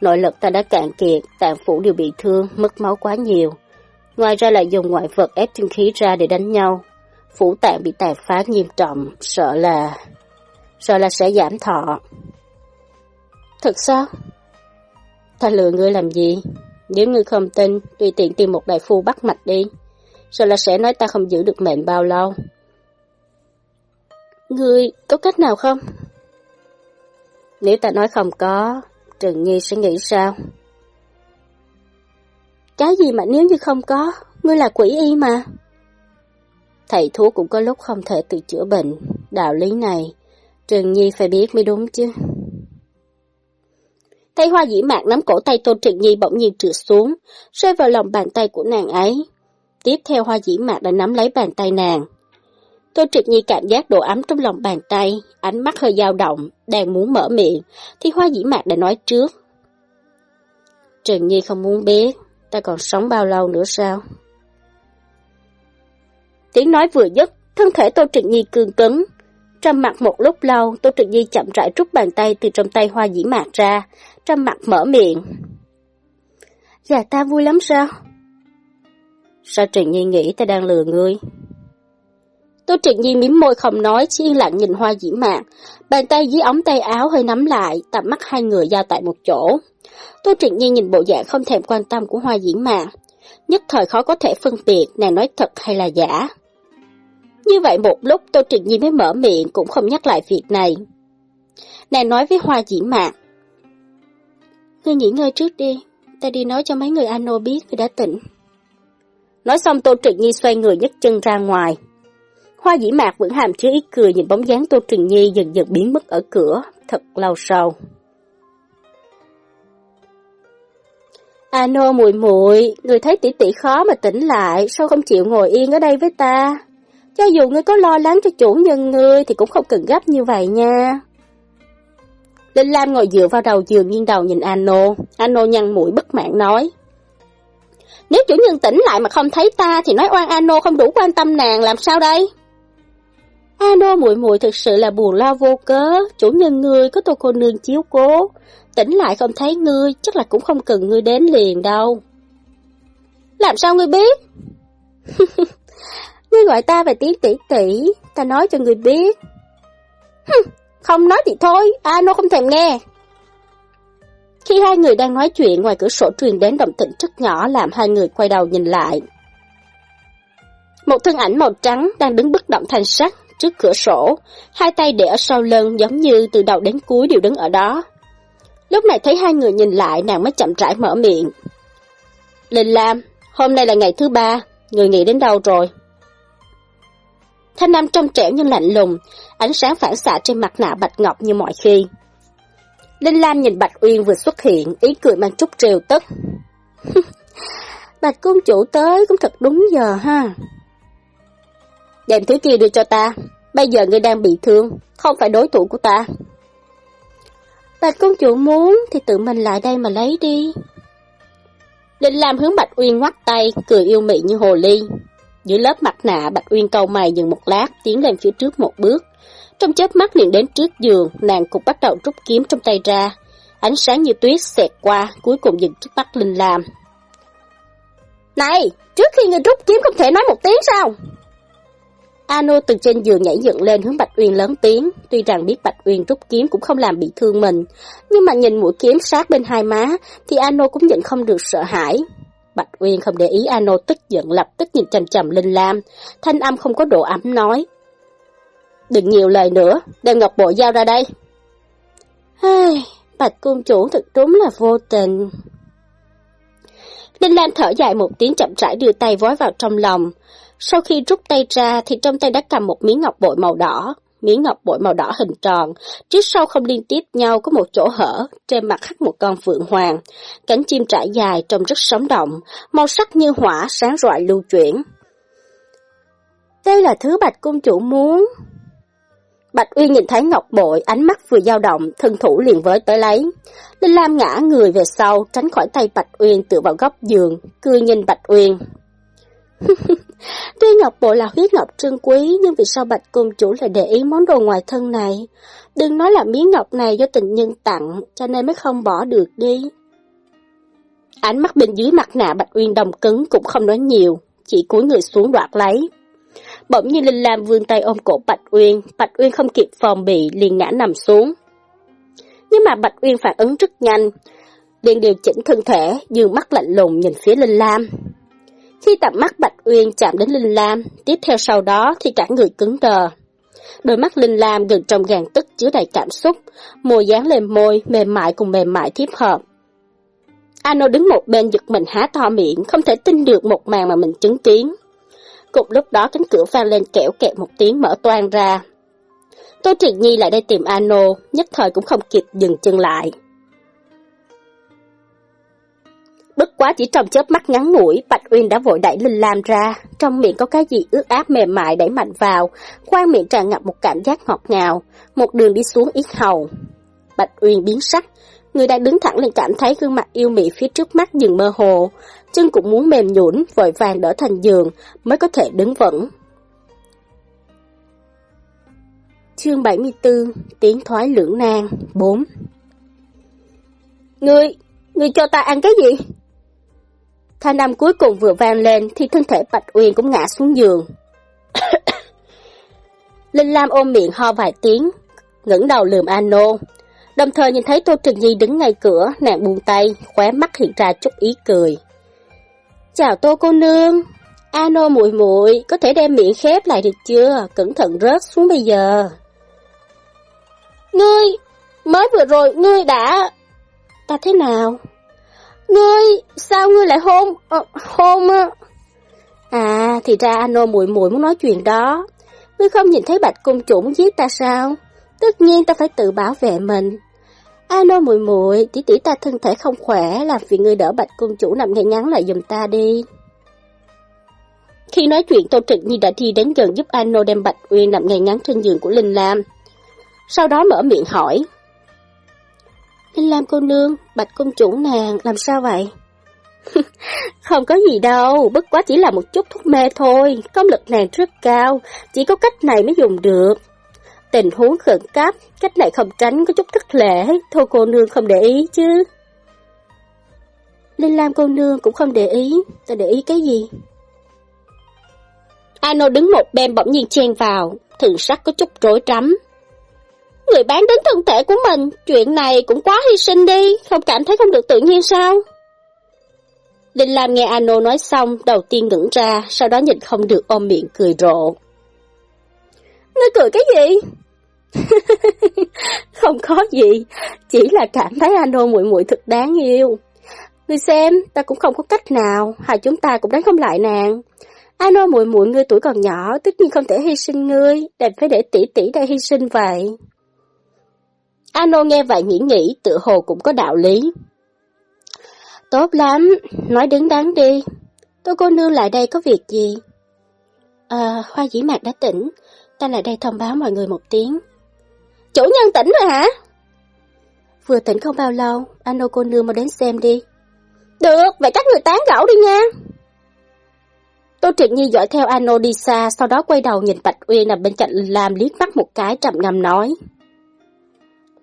Nội lực ta đã cạn kiệt, tạng phủ đều bị thương, mất máu quá nhiều. Ngoài ra lại dùng ngoại vật ép chân khí ra để đánh nhau. Phủ tạng bị tàn phá nghiêm trọng, sợ là sợ là sẽ giảm thọ. Thật sao? Ta lừa ngươi làm gì? Nếu ngươi không tin, tùy tiện tìm một đại phu bắt mạch đi. Sợ là sẽ nói ta không giữ được mệnh bao lâu. Ngươi có cách nào không? Nếu ta nói không có, trần Nhi sẽ nghĩ sao? Cái gì mà nếu như không có, ngươi là quỷ y mà. Thầy thuốc cũng có lúc không thể tự chữa bệnh, đạo lý này, Trần Nhi phải biết mới đúng chứ. Tay hoa dĩ mạc nắm cổ tay Tôn Trừng Nhi bỗng nhiên trượt xuống, rơi vào lòng bàn tay của nàng ấy. Tiếp theo hoa dĩ mạc đã nắm lấy bàn tay nàng. Tôn Trực Nhi cảm giác độ ấm trong lòng bàn tay, ánh mắt hơi dao động, đang muốn mở miệng, thì hoa dĩ mạc đã nói trước. Trần Nhi không muốn biết, ta còn sống bao lâu nữa sao? Tiếng nói vừa dứt, thân thể Tô Trực Nhi cương cứng. Trầm mặt một lúc lâu, Tô Trịnh Nhi chậm rãi rút bàn tay từ trong tay hoa dĩ mạc ra, trầm mặt mở miệng. Gà ta vui lắm sao? Sao Trịnh Nhi nghĩ ta đang lừa ngươi? Tô Trịnh Nhi mím môi không nói, chỉ yên lặng nhìn hoa dĩ mạc. Bàn tay dưới ống tay áo hơi nắm lại, tầm mắt hai người giao tại một chỗ. Tô Trịnh Nhi nhìn bộ dạng không thèm quan tâm của hoa dĩ mạc. Nhất thời khó có thể phân biệt nàng nói thật hay là giả. Như vậy một lúc Tô Trịnh Nhi mới mở miệng cũng không nhắc lại việc này. Nàng nói với hoa dĩ mạc. Ngươi nghỉ ngơi trước đi, ta đi nói cho mấy người Ano biết ngươi đã tỉnh. Nói xong Tô Trịnh Nhi xoay người nhấc chân ra ngoài. Hoa dĩ mạc vẫn hàm chứa ít cười nhìn bóng dáng Tô Trịnh Nhi dần dần biến mất ở cửa, thật lâu sau. Ano mùi muội người thấy tỷ tỷ khó mà tỉnh lại, sao không chịu ngồi yên ở đây với ta? Cho dù ngươi có lo lắng cho chủ nhân ngươi thì cũng không cần gấp như vậy nha. Linh Lam ngồi dựa vào đầu giường nghiêng đầu nhìn Ano, Ano nhăn mũi bất mãn nói. Nếu chủ nhân tỉnh lại mà không thấy ta thì nói oan Ano không đủ quan tâm nàng làm sao đây? Ano muội muội thực sự là buồn lo vô cớ, chủ nhân ngươi có tô cô nương chiếu cố, tỉnh lại không thấy ngươi, chắc là cũng không cần ngươi đến liền đâu. Làm sao ngươi biết? ngươi gọi ta về tiếng tỷ tỷ, ta nói cho ngươi biết. không nói thì thôi, Ano không thèm nghe. Khi hai người đang nói chuyện ngoài cửa sổ truyền đến động tĩnh rất nhỏ làm hai người quay đầu nhìn lại. Một thân ảnh màu trắng đang đứng bất động thành sắc, trước cửa sổ, hai tay để ở sau lưng giống như từ đầu đến cuối đều đứng ở đó. Lúc này thấy hai người nhìn lại nàng mới chậm rãi mở miệng. Linh Lam, hôm nay là ngày thứ ba, người nghỉ đến đâu rồi? Thanh Nam trong trẻo nhưng lạnh lùng, ánh sáng phản xạ trên mặt nạ Bạch Ngọc như mọi khi. Linh Lam nhìn Bạch Uyên vừa xuất hiện, ý cười mang chút trêu tức. Bạch công chủ tới cũng thật đúng giờ ha. Đem thứ kia đưa cho ta, bây giờ ngươi đang bị thương, không phải đối thủ của ta. Bạch công chủ muốn thì tự mình lại đây mà lấy đi. Linh Lam hướng Bạch Uyên ngoắt tay, cười yêu mị như hồ ly. Dưới lớp mặt nạ, Bạch Uyên câu mày dừng một lát, tiến lên phía trước một bước. Trong chớp mắt liền đến trước giường, nàng cũng bắt đầu rút kiếm trong tay ra. Ánh sáng như tuyết xẹt qua, cuối cùng dừng trước mắt Linh Lam. Này, trước khi ngươi rút kiếm không thể nói một tiếng sao? Ano từ trên giường nhảy dựng lên hướng Bạch Uyên lớn tiếng, tuy rằng biết Bạch Uyên rút kiếm cũng không làm bị thương mình, nhưng mà nhìn mũi kiếm sát bên hai má thì Ano cũng nhận không được sợ hãi. Bạch Uyên không để ý Ano tức giận lập tức nhìn chằm chằm Linh Lam, thanh âm không có độ ấm nói. Đừng nhiều lời nữa, đem ngọc bội giao ra đây. Ai, Bạch cung chủ thật đúng là vô tình. Linh Lam thở dài một tiếng chậm rãi đưa tay vói vào trong lòng. Sau khi rút tay ra thì trong tay đã cầm một miếng ngọc bội màu đỏ. Miếng ngọc bội màu đỏ hình tròn, trước sau không liên tiếp nhau có một chỗ hở, trên mặt khắc một con phượng hoàng. Cánh chim trải dài trông rất sống động, màu sắc như hỏa sáng rọi lưu chuyển. Đây là thứ bạch cung chủ muốn. Bạch Uyên nhìn thấy ngọc bội, ánh mắt vừa dao động, thân thủ liền với tới lấy. Linh Lam ngã người về sau, tránh khỏi tay Bạch Uyên tựa vào góc giường, cười nhìn Bạch Uyên. Tuy ngọc bội là huyết ngọc trân quý, nhưng vì sao Bạch Cung Chủ lại để ý món đồ ngoài thân này? Đừng nói là miếng ngọc này do tình nhân tặng, cho nên mới không bỏ được đi. Ánh mắt bên dưới mặt nạ Bạch Uyên đồng cứng cũng không nói nhiều, chỉ cúi người xuống đoạt lấy. Bỗng như Linh Lam vươn tay ôm cổ Bạch Uyên, Bạch Uyên không kịp phòng bị, liền ngã nằm xuống. Nhưng mà Bạch Uyên phản ứng rất nhanh, liền điều chỉnh thân thể, dương mắt lạnh lùng nhìn phía Linh Lam. Khi tầm mắt Bạch Uyên chạm đến Linh Lam, tiếp theo sau đó thì cả người cứng đờ. Đôi mắt Linh Lam gần trong gàn tức chứa đầy cảm xúc, môi dán lên môi, mềm mại cùng mềm mại thiếp hợp. Ano đứng một bên giật mình há to miệng, không thể tin được một màn mà mình chứng kiến. Cùng lúc đó cánh cửa vang lên kẹo kẹt một tiếng mở toan ra. Tô Triệt Nhi lại đây tìm Ano, nhất thời cũng không kịp dừng chân lại. Bất quá chỉ trong chớp mắt ngắn ngủi, Bạch Uyên đã vội đẩy Linh Lam ra, trong miệng có cái gì ướt áp mềm mại đẩy mạnh vào, khoang miệng tràn ngập một cảm giác ngọt ngào, một đường đi xuống ít hầu. Bạch Uyên biến sắc, người đang đứng thẳng lên cảm thấy gương mặt yêu mị phía trước mắt dừng mơ hồ, chân cũng muốn mềm nhũn, vội vàng đỡ thành giường mới có thể đứng vững. Chương 74 Tiếng thoái lưỡng nan 4 Ngươi, ngươi cho ta ăn cái gì? Thanh âm cuối cùng vừa vang lên thì thân thể Bạch Uyên cũng ngã xuống giường. Linh Lam ôm miệng ho vài tiếng, ngẩng đầu lườm Ano. Đồng thời nhìn thấy Tô Trừng Nhi đứng ngay cửa, nàng buông tay, khóe mắt hiện ra chút ý cười. Chào Tô cô nương, Ano muội muội có thể đem miệng khép lại được chưa? Cẩn thận rớt xuống bây giờ. Ngươi, mới vừa rồi ngươi đã... Ta thế nào? Ngươi, sao ngươi lại hôn, à, hôn à? À, thì ra anh ôm muội muội muốn nói chuyện đó. Ngươi không nhìn thấy Bạch Cung Chủ muốn giết ta sao? Tất nhiên ta phải tự bảo vệ mình. Ano muội muội, tỷ tỷ ta thân thể không khỏe, làm vì ngươi đỡ Bạch Cung Chủ nằm ngay ngắn lại giùm ta đi. Khi nói chuyện Tô Trịnh Nhi đã đi đến gần giúp Ano đem Bạch Uyên nằm ngay ngắn trên giường của Linh Lam. Sau đó mở miệng hỏi. Linh Lam cô nương, bạch công chủ nàng, làm sao vậy? không có gì đâu, bất quá chỉ là một chút thuốc mê thôi, công lực nàng rất cao, chỉ có cách này mới dùng được. Tình huống khẩn cấp, cách này không tránh có chút thất lễ, thôi cô nương không để ý chứ. Linh Lam cô nương cũng không để ý, ta để ý cái gì? Ano đứng một bên bỗng nhiên chen vào, thường sắc có chút rối rắm. Người bán đến thân thể của mình, chuyện này cũng quá hy sinh đi, không cảm thấy không được tự nhiên sao? Linh Lam nghe Ano nói xong, đầu tiên ngẩn ra, sau đó nhìn không được ôm miệng cười rộ. Nó cười cái gì? không có gì, chỉ là cảm thấy Ano muội muội thật đáng yêu. người xem, ta cũng không có cách nào, hai chúng ta cũng đánh không lại nàng. Ano muội muội ngươi tuổi còn nhỏ, tất nhiên không thể hy sinh ngươi, đành phải để tỷ tỷ đây hy sinh vậy. Ano nghe vậy nghĩ nghĩ, tự hồ cũng có đạo lý. Tốt lắm, nói đứng đắn đi. Tôi cô nương lại đây có việc gì? À, Hoa dĩ mạc đã tỉnh, ta lại đây thông báo mọi người một tiếng. Chủ nhân tỉnh rồi hả? Vừa tỉnh không bao lâu, Ano cô nương mau đến xem đi. Được, vậy các người tán gẫu đi nha. Tô Triệt Nhi dõi theo Ano đi xa, sau đó quay đầu nhìn Bạch Uyên nằm bên cạnh làm liếc mắt một cái trầm ngâm nói.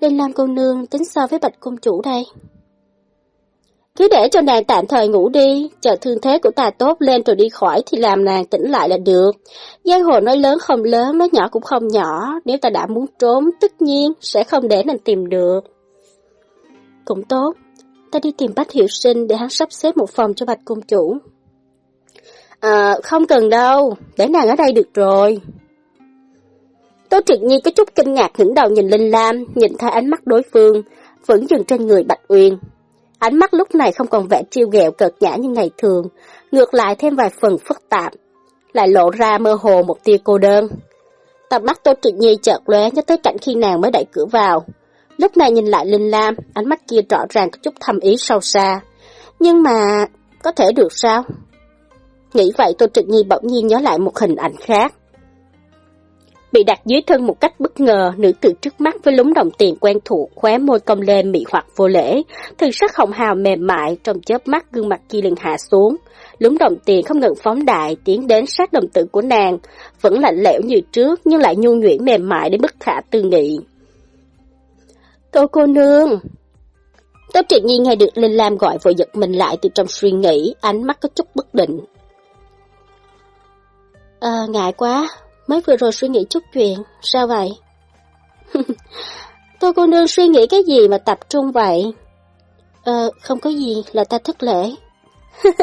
Linh Lam cô nương tính sao với Bạch Công Chủ đây? Cứ để cho nàng tạm thời ngủ đi, chờ thương thế của ta tốt lên rồi đi khỏi thì làm nàng tỉnh lại là được. Giang hồ nói lớn không lớn, nói nhỏ cũng không nhỏ, nếu ta đã muốn trốn, tất nhiên sẽ không để nàng tìm được. Cũng tốt, ta đi tìm Bách Hiệu Sinh để hắn sắp xếp một phòng cho Bạch Công Chủ. À, không cần đâu, để nàng ở đây được rồi. Tô Triệt Nhi có chút kinh ngạc ngẩng đầu nhìn Linh Lam, nhìn thấy ánh mắt đối phương, vẫn dừng trên người Bạch Uyên. Ánh mắt lúc này không còn vẻ trêu ghẹo cợt nhã như ngày thường, ngược lại thêm vài phần phức tạp, lại lộ ra mơ hồ một tia cô đơn. Tầm mắt Tô Triệt Nhi chợt lóe nhớ tới cảnh khi nàng mới đẩy cửa vào. Lúc này nhìn lại Linh Lam, ánh mắt kia rõ ràng có chút thầm ý sâu xa. Nhưng mà, có thể được sao? Nghĩ vậy Tô trực Nhi bỗng nhiên nhớ lại một hình ảnh khác. Bị đặt dưới thân một cách bất ngờ, nữ tử trước mắt với lúng đồng tiền quen thuộc, khóe môi cong lên mị hoặc vô lễ, thân sắc hồng hào mềm mại, trong chớp mắt gương mặt kia liền hạ xuống. Lúng đồng tiền không ngừng phóng đại, tiến đến sát đồng tử của nàng, vẫn lạnh lẽo như trước nhưng lại nhu nhuyễn mềm mại đến bất khả tư nghị. Tô cô nương! Tô triệt nhi nghe được Linh Lam gọi vội giật mình lại từ trong suy nghĩ, ánh mắt có chút bất định. À, ngại quá, mới vừa rồi suy nghĩ chút chuyện, sao vậy? Tô cô nương suy nghĩ cái gì mà tập trung vậy? Ờ, không có gì, là ta thất lễ.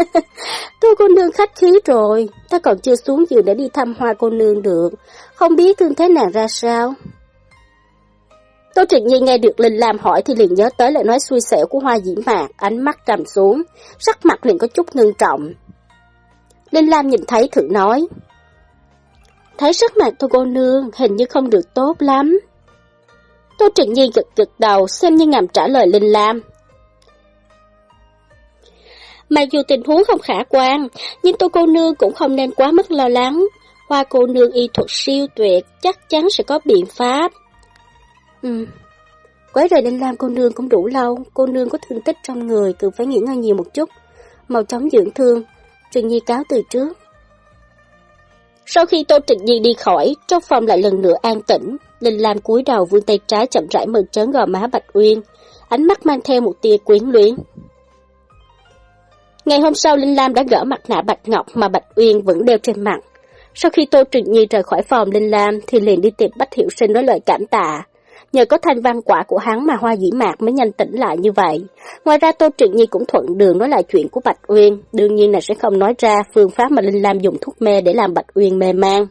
Tô cô nương khách khí rồi, ta còn chưa xuống giường để đi thăm hoa cô nương được, không biết thương thế nàng ra sao. Tô Trịnh Nhi nghe được Linh Lam hỏi thì liền nhớ tới lời nói xui xẻo của hoa dĩ mạc, ánh mắt trầm xuống, sắc mặt liền có chút ngưng trọng. Linh Lam nhìn thấy thử nói, Thấy sắc mặt Tô cô nương hình như không được tốt lắm. Tô Trịnh Nhi gật gật đầu xem như ngầm trả lời Linh Lam. Mặc dù tình huống không khả quan, nhưng Tô cô nương cũng không nên quá mức lo lắng. Hoa cô nương y thuật siêu tuyệt, chắc chắn sẽ có biện pháp. Ừ, quấy rời Linh Lam cô nương cũng đủ lâu, cô nương có thương tích trong người, cần phải nghỉ ngơi nhiều một chút. Màu chóng dưỡng thương, Trịnh Nhi cáo từ trước. Sau khi Tô Trịnh Nhi đi khỏi, trong phòng lại lần nữa an tĩnh, Linh Lam cúi đầu vươn tay trái chậm rãi mơn trớn gò má Bạch Uyên, ánh mắt mang theo một tia quyến luyến. Ngày hôm sau Linh Lam đã gỡ mặt nạ Bạch Ngọc mà Bạch Uyên vẫn đeo trên mặt. Sau khi Tô Trịnh Nhi rời khỏi phòng Linh Lam thì liền đi tìm Bách Hiệu Sinh nói lời cảm tạ. Nhờ có thanh văn quả của hắn mà Hoa Dĩ Mạc mới nhanh tỉnh lại như vậy. Ngoài ra Tô Trịnh Nhi cũng thuận đường nói lại chuyện của Bạch Uyên, đương nhiên là sẽ không nói ra phương pháp mà Linh Lam dùng thuốc mê để làm Bạch Uyên mê man.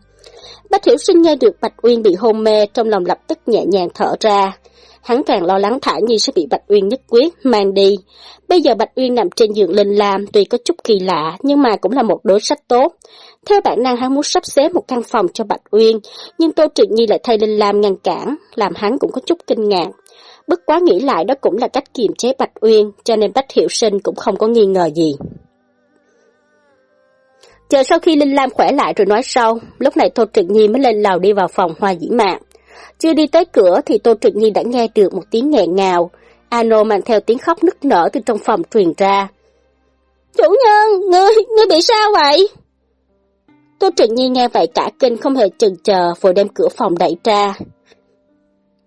Bách Hiểu Sinh nghe được Bạch Uyên bị hôn mê, trong lòng lập tức nhẹ nhàng thở ra. Hắn càng lo lắng Thả Nhi sẽ bị Bạch Uyên nhất quyết, mang đi. Bây giờ Bạch Uyên nằm trên giường Linh Lam tuy có chút kỳ lạ, nhưng mà cũng là một đối sách tốt. Theo bản năng hắn muốn sắp xếp một căn phòng cho Bạch Uyên, nhưng Tô Trịnh Nhi lại thay Linh Lam ngăn cản, làm hắn cũng có chút kinh ngạc. Bất quá nghĩ lại đó cũng là cách kiềm chế Bạch Uyên, cho nên Bách Hiệu Sinh cũng không có nghi ngờ gì. Chờ sau khi Linh Lam khỏe lại rồi nói sau, lúc này Tô Trực Nhi mới lên lầu đi vào phòng hoa dĩ mạc. Chưa đi tới cửa thì Tô Trực Nhi đã nghe được một tiếng nghẹn ngào. Ano mang theo tiếng khóc nức nở từ trong phòng truyền ra. Chủ nhân, ngươi, ngươi bị sao vậy? Tô Trực Nhi nghe vậy cả kinh không hề chần chờ, vội đem cửa phòng đẩy ra.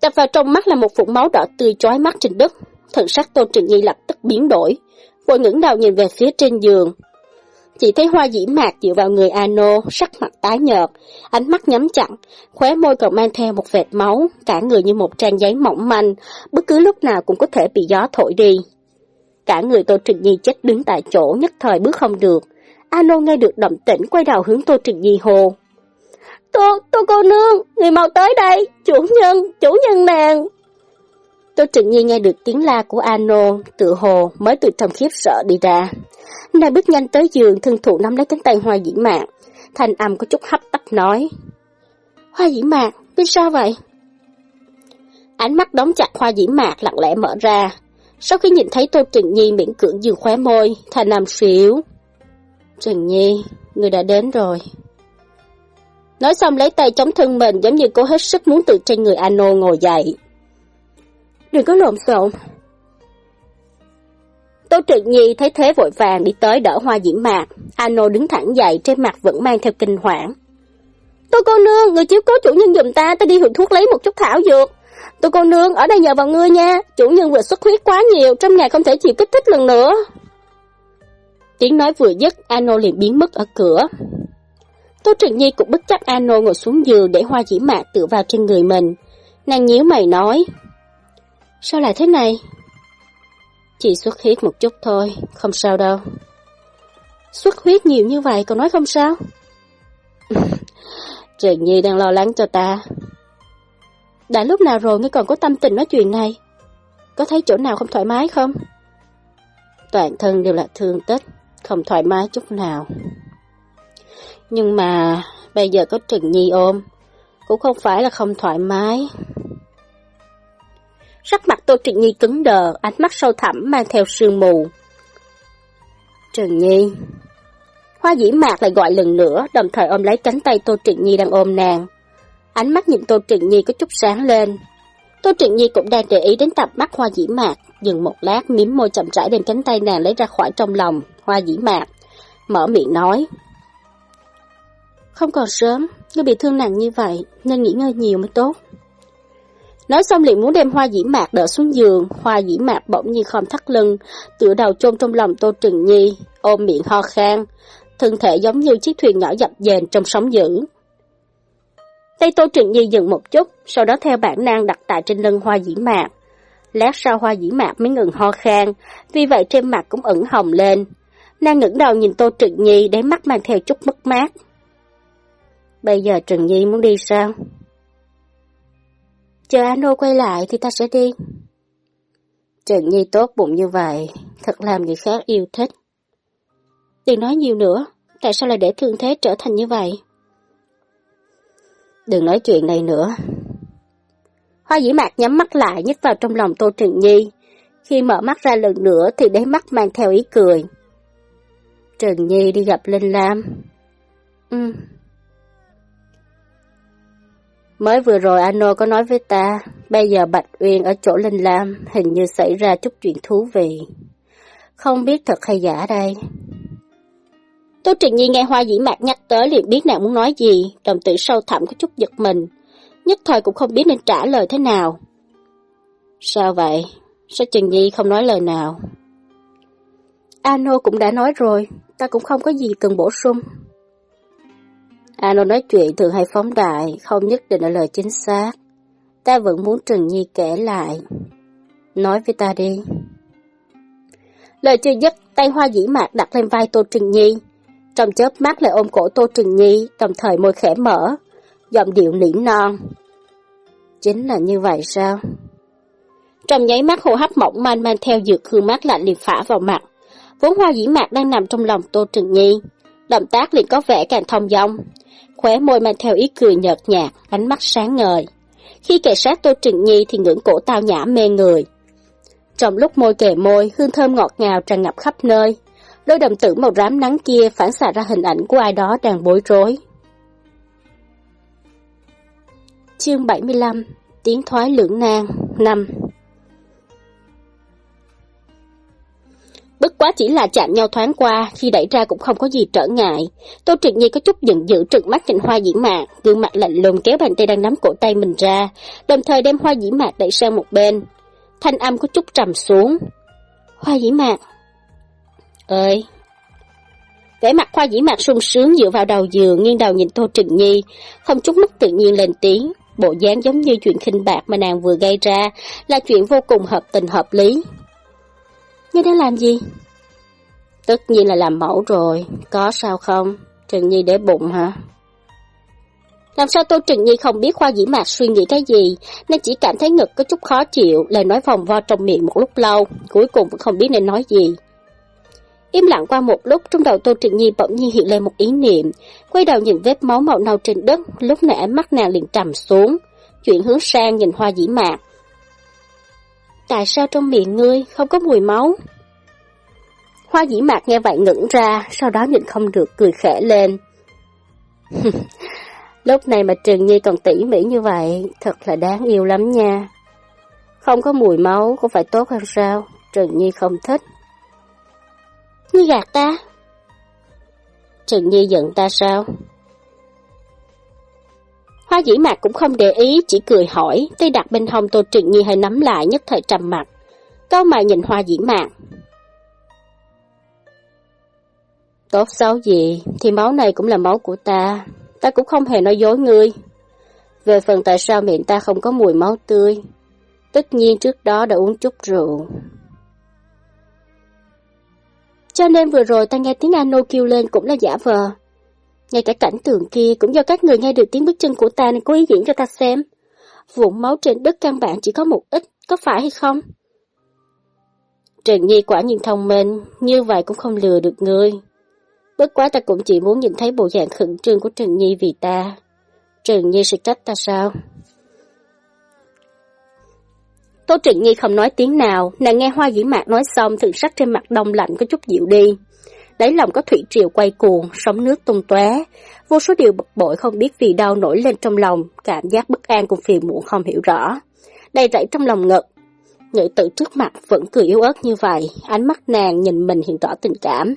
Đập vào trong mắt là một vũng máu đỏ tươi chói mắt trên đất. Thần sắc Tô Trịnh Nhi lập tức biến đổi, vội ngẩng đầu nhìn về phía trên giường. Chỉ thấy hoa dĩ mạc dựa vào người Ano, sắc mặt tái nhợt, ánh mắt nhắm chặt, khóe môi còn mang theo một vệt máu, cả người như một trang giấy mỏng manh, bất cứ lúc nào cũng có thể bị gió thổi đi. Cả người Tô Trịnh Nhi chết đứng tại chỗ nhất thời bước không được. Ano nghe được động tĩnh quay đầu hướng Tô Trịnh Nhi hồ. Tô, Tô cô nương, người mau tới đây, chủ nhân, chủ nhân nàng. Tô Trịnh Nhi nghe được tiếng la của Ano, tự hồ mới từ trong khiếp sợ đi ra. Nàng bước nhanh tới giường, thân thủ nắm lấy cánh tay hoa dĩ mạc. Thanh âm có chút hấp tấp nói. Hoa dĩ mạc, vì sao vậy? Ánh mắt đóng chặt hoa dĩ mạc lặng lẽ mở ra. Sau khi nhìn thấy Tô Trịnh Nhi miễn cưỡng dường khóe môi, thanh âm xíu. Trịnh Nhi, người đã đến rồi. Nói xong lấy tay chống thân mình giống như cố hết sức muốn từ trên người Ano ngồi dậy. Đừng có lộn xộn. Tô Trực Nhi thấy thế vội vàng đi tới đỡ hoa diễm mạc. Ano đứng thẳng dậy trên mặt vẫn mang theo kinh hoảng. Tô cô nương, người chiếu cố chủ nhân dùm ta, ta đi hưởng thuốc lấy một chút thảo dược. Tô cô nương, ở đây nhờ vào ngươi nha, chủ nhân vừa xuất huyết quá nhiều, trong ngày không thể chịu kích thích lần nữa. Tiếng nói vừa dứt, Ano liền biến mất ở cửa. Tô Trừng Nhi cũng bất chấp Ano ngồi xuống giường để hoa dĩ mạc tựa vào trên người mình. Nàng nhíu mày nói. Sao lại thế này? Chỉ xuất huyết một chút thôi, không sao đâu. Xuất huyết nhiều như vậy còn nói không sao? Trừng Nhi đang lo lắng cho ta. Đã lúc nào rồi ngươi còn có tâm tình nói chuyện này? Có thấy chỗ nào không thoải mái không? Toàn thân đều là thương tích, không thoải mái chút nào. Nhưng mà bây giờ có Trừng Nhi ôm, cũng không phải là không thoải mái. Sắc mặt Tô Trịnh Nhi cứng đờ, ánh mắt sâu thẳm mang theo sương mù. Trừng Nhi Hoa dĩ mạc lại gọi lần nữa, đồng thời ôm lấy cánh tay Tô Trịnh Nhi đang ôm nàng. Ánh mắt nhìn Tô Trịnh Nhi có chút sáng lên. Tô Trịnh Nhi cũng đang để ý đến tập mắt hoa dĩ mạc, dừng một lát miếm môi chậm rãi đem cánh tay nàng lấy ra khỏi trong lòng, hoa dĩ mạc. Mở miệng nói. Không còn sớm, ngươi bị thương nặng như vậy, nên nghỉ ngơi nhiều mới tốt. Nói xong liền muốn đem hoa dĩ mạc đỡ xuống giường, hoa dĩ mạc bỗng nhiên khom thắt lưng, tựa đầu chôn trong lòng Tô Trừng Nhi, ôm miệng ho khan, thân thể giống như chiếc thuyền nhỏ dập dềnh trong sóng dữ. Tay Tô Trừng Nhi dừng một chút, sau đó theo bản năng đặt tại trên lưng hoa dĩ mạc. Lát sau hoa dĩ mạc mới ngừng ho khan, vì vậy trên mặt cũng ửng hồng lên. Nàng ngẩng đầu nhìn Tô Trừng Nhi đáy mắt mang theo chút mất mát. Bây giờ trần Nhi muốn đi sao? Chờ Ano quay lại thì ta sẽ đi. trần Nhi tốt bụng như vậy, thật làm người khác yêu thích. Đừng nói nhiều nữa, tại sao lại để thương thế trở thành như vậy? Đừng nói chuyện này nữa. Hoa dĩ mạc nhắm mắt lại nhích vào trong lòng Tô trần Nhi. Khi mở mắt ra lần nữa thì đáy mắt mang theo ý cười. trần Nhi đi gặp Linh Lam. Ừ, Mới vừa rồi Ano có nói với ta, bây giờ Bạch Uyên ở chỗ Linh Lam hình như xảy ra chút chuyện thú vị. Không biết thật hay giả đây. Tô Trình Nhi nghe Hoa Dĩ Mạc nhắc tới liền biết nàng muốn nói gì, đồng tử sâu thẳm có chút giật mình, nhất thời cũng không biết nên trả lời thế nào. Sao vậy? Sao Trình Nhi không nói lời nào? Ano cũng đã nói rồi, ta cũng không có gì cần bổ sung. Ano nói chuyện thường hay phóng đại, không nhất định là lời chính xác. Ta vẫn muốn Trần Nhi kể lại. Nói với ta đi. Lời chưa dứt, tay hoa dĩ mạc đặt lên vai Tô Trừng Nhi. Trong chớp mắt lại ôm cổ Tô Trừng Nhi, đồng thời môi khẽ mở, giọng điệu nỉ non. Chính là như vậy sao? Trong nháy mắt hô hấp mỏng manh mang theo dược hương mát lạnh liền phả vào mặt. Vốn hoa dĩ mạc đang nằm trong lòng Tô Trừng Nhi. Động tác liền có vẻ càng thông dong, khóe môi mang theo ý cười nhợt nhạt, ánh mắt sáng ngời. Khi kề sát Tô Trừng Nhi thì ngưỡng cổ tao nhã mê người. Trong lúc môi kề môi, hương thơm ngọt ngào tràn ngập khắp nơi. Đôi đồng tử màu rám nắng kia phản xạ ra hình ảnh của ai đó đang bối rối. Chương 75 Tiếng thoái lưỡng nan 5 Bất quá chỉ là chạm nhau thoáng qua, khi đẩy ra cũng không có gì trở ngại. Tô Trực Nhi có chút giận dữ trừng mắt nhìn hoa dĩ mạc, gương mặt lạnh lùng kéo bàn tay đang nắm cổ tay mình ra, đồng thời đem hoa dĩ mạc đẩy sang một bên. Thanh âm có chút trầm xuống. Hoa dĩ mạc. Ơi! Vẻ mặt hoa dĩ mạc sung sướng dựa vào đầu giường, nghiêng đầu nhìn Tô trực Nhi, không chút mất tự nhiên lên tiếng. Bộ dáng giống như chuyện khinh bạc mà nàng vừa gây ra, là chuyện vô cùng hợp tình hợp lý. Ngươi đang làm gì? Tất nhiên là làm mẫu rồi, có sao không? Trừng Nhi để bụng hả? Làm sao Tô Trừng Nhi không biết Khoa Dĩ Mạc suy nghĩ cái gì, nên chỉ cảm thấy ngực có chút khó chịu, lời nói vòng vo trong miệng một lúc lâu, cuối cùng vẫn không biết nên nói gì. Im lặng qua một lúc, trong đầu Tô Trừng Nhi bỗng nhiên hiện lên một ý niệm, quay đầu nhìn vết máu màu nâu trên đất, lúc ánh mắt nàng liền trầm xuống, chuyển hướng sang nhìn Hoa Dĩ Mạc. Tại sao trong miệng ngươi không có mùi máu? Hoa dĩ mạc nghe vậy ngẩn ra, sau đó nhìn không được cười khẽ lên. Lúc này mà Trừng Nhi còn tỉ mỉ như vậy, thật là đáng yêu lắm nha. Không có mùi máu cũng phải tốt hơn sao, Trừng Nhi không thích. Ngươi gạt ta? Trừng Nhi giận ta sao? Hoa dĩ mạc cũng không để ý, chỉ cười hỏi, tay đặt bên hông Tô Trịnh Nhi hơi nắm lại nhất thời trầm mặt. Cao mày nhìn hoa dĩ mạc. Tốt xấu gì, thì máu này cũng là máu của ta. Ta cũng không hề nói dối ngươi. Về phần tại sao miệng ta không có mùi máu tươi, tất nhiên trước đó đã uống chút rượu. Cho nên vừa rồi ta nghe tiếng Ano kêu lên cũng là giả vờ. Ngay cả cảnh tượng kia cũng do các người nghe được tiếng bước chân của ta nên cố ý diễn cho ta xem. Vụn máu trên đất căn bản chỉ có một ít, có phải hay không? Trần Nhi quả nhiên thông minh, như vậy cũng không lừa được ngươi. Bất quá ta cũng chỉ muốn nhìn thấy bộ dạng khẩn trương của Trần Nhi vì ta. Trần Nhi sẽ trách ta sao? Tô Trịnh Nhi không nói tiếng nào, nàng nghe Hoa Dĩ Mạc nói xong thường sắc trên mặt đông lạnh có chút dịu đi. Đáy lòng có thủy triều quay cuồng, sóng nước tung tóe, vô số điều bực bội không biết vì đau nổi lên trong lòng, cảm giác bất an cùng phiền muộn không hiểu rõ. Đầy rẫy trong lòng ngực, Nữ tử trước mặt vẫn cười yếu ớt như vậy, ánh mắt nàng nhìn mình hiện tỏ tình cảm.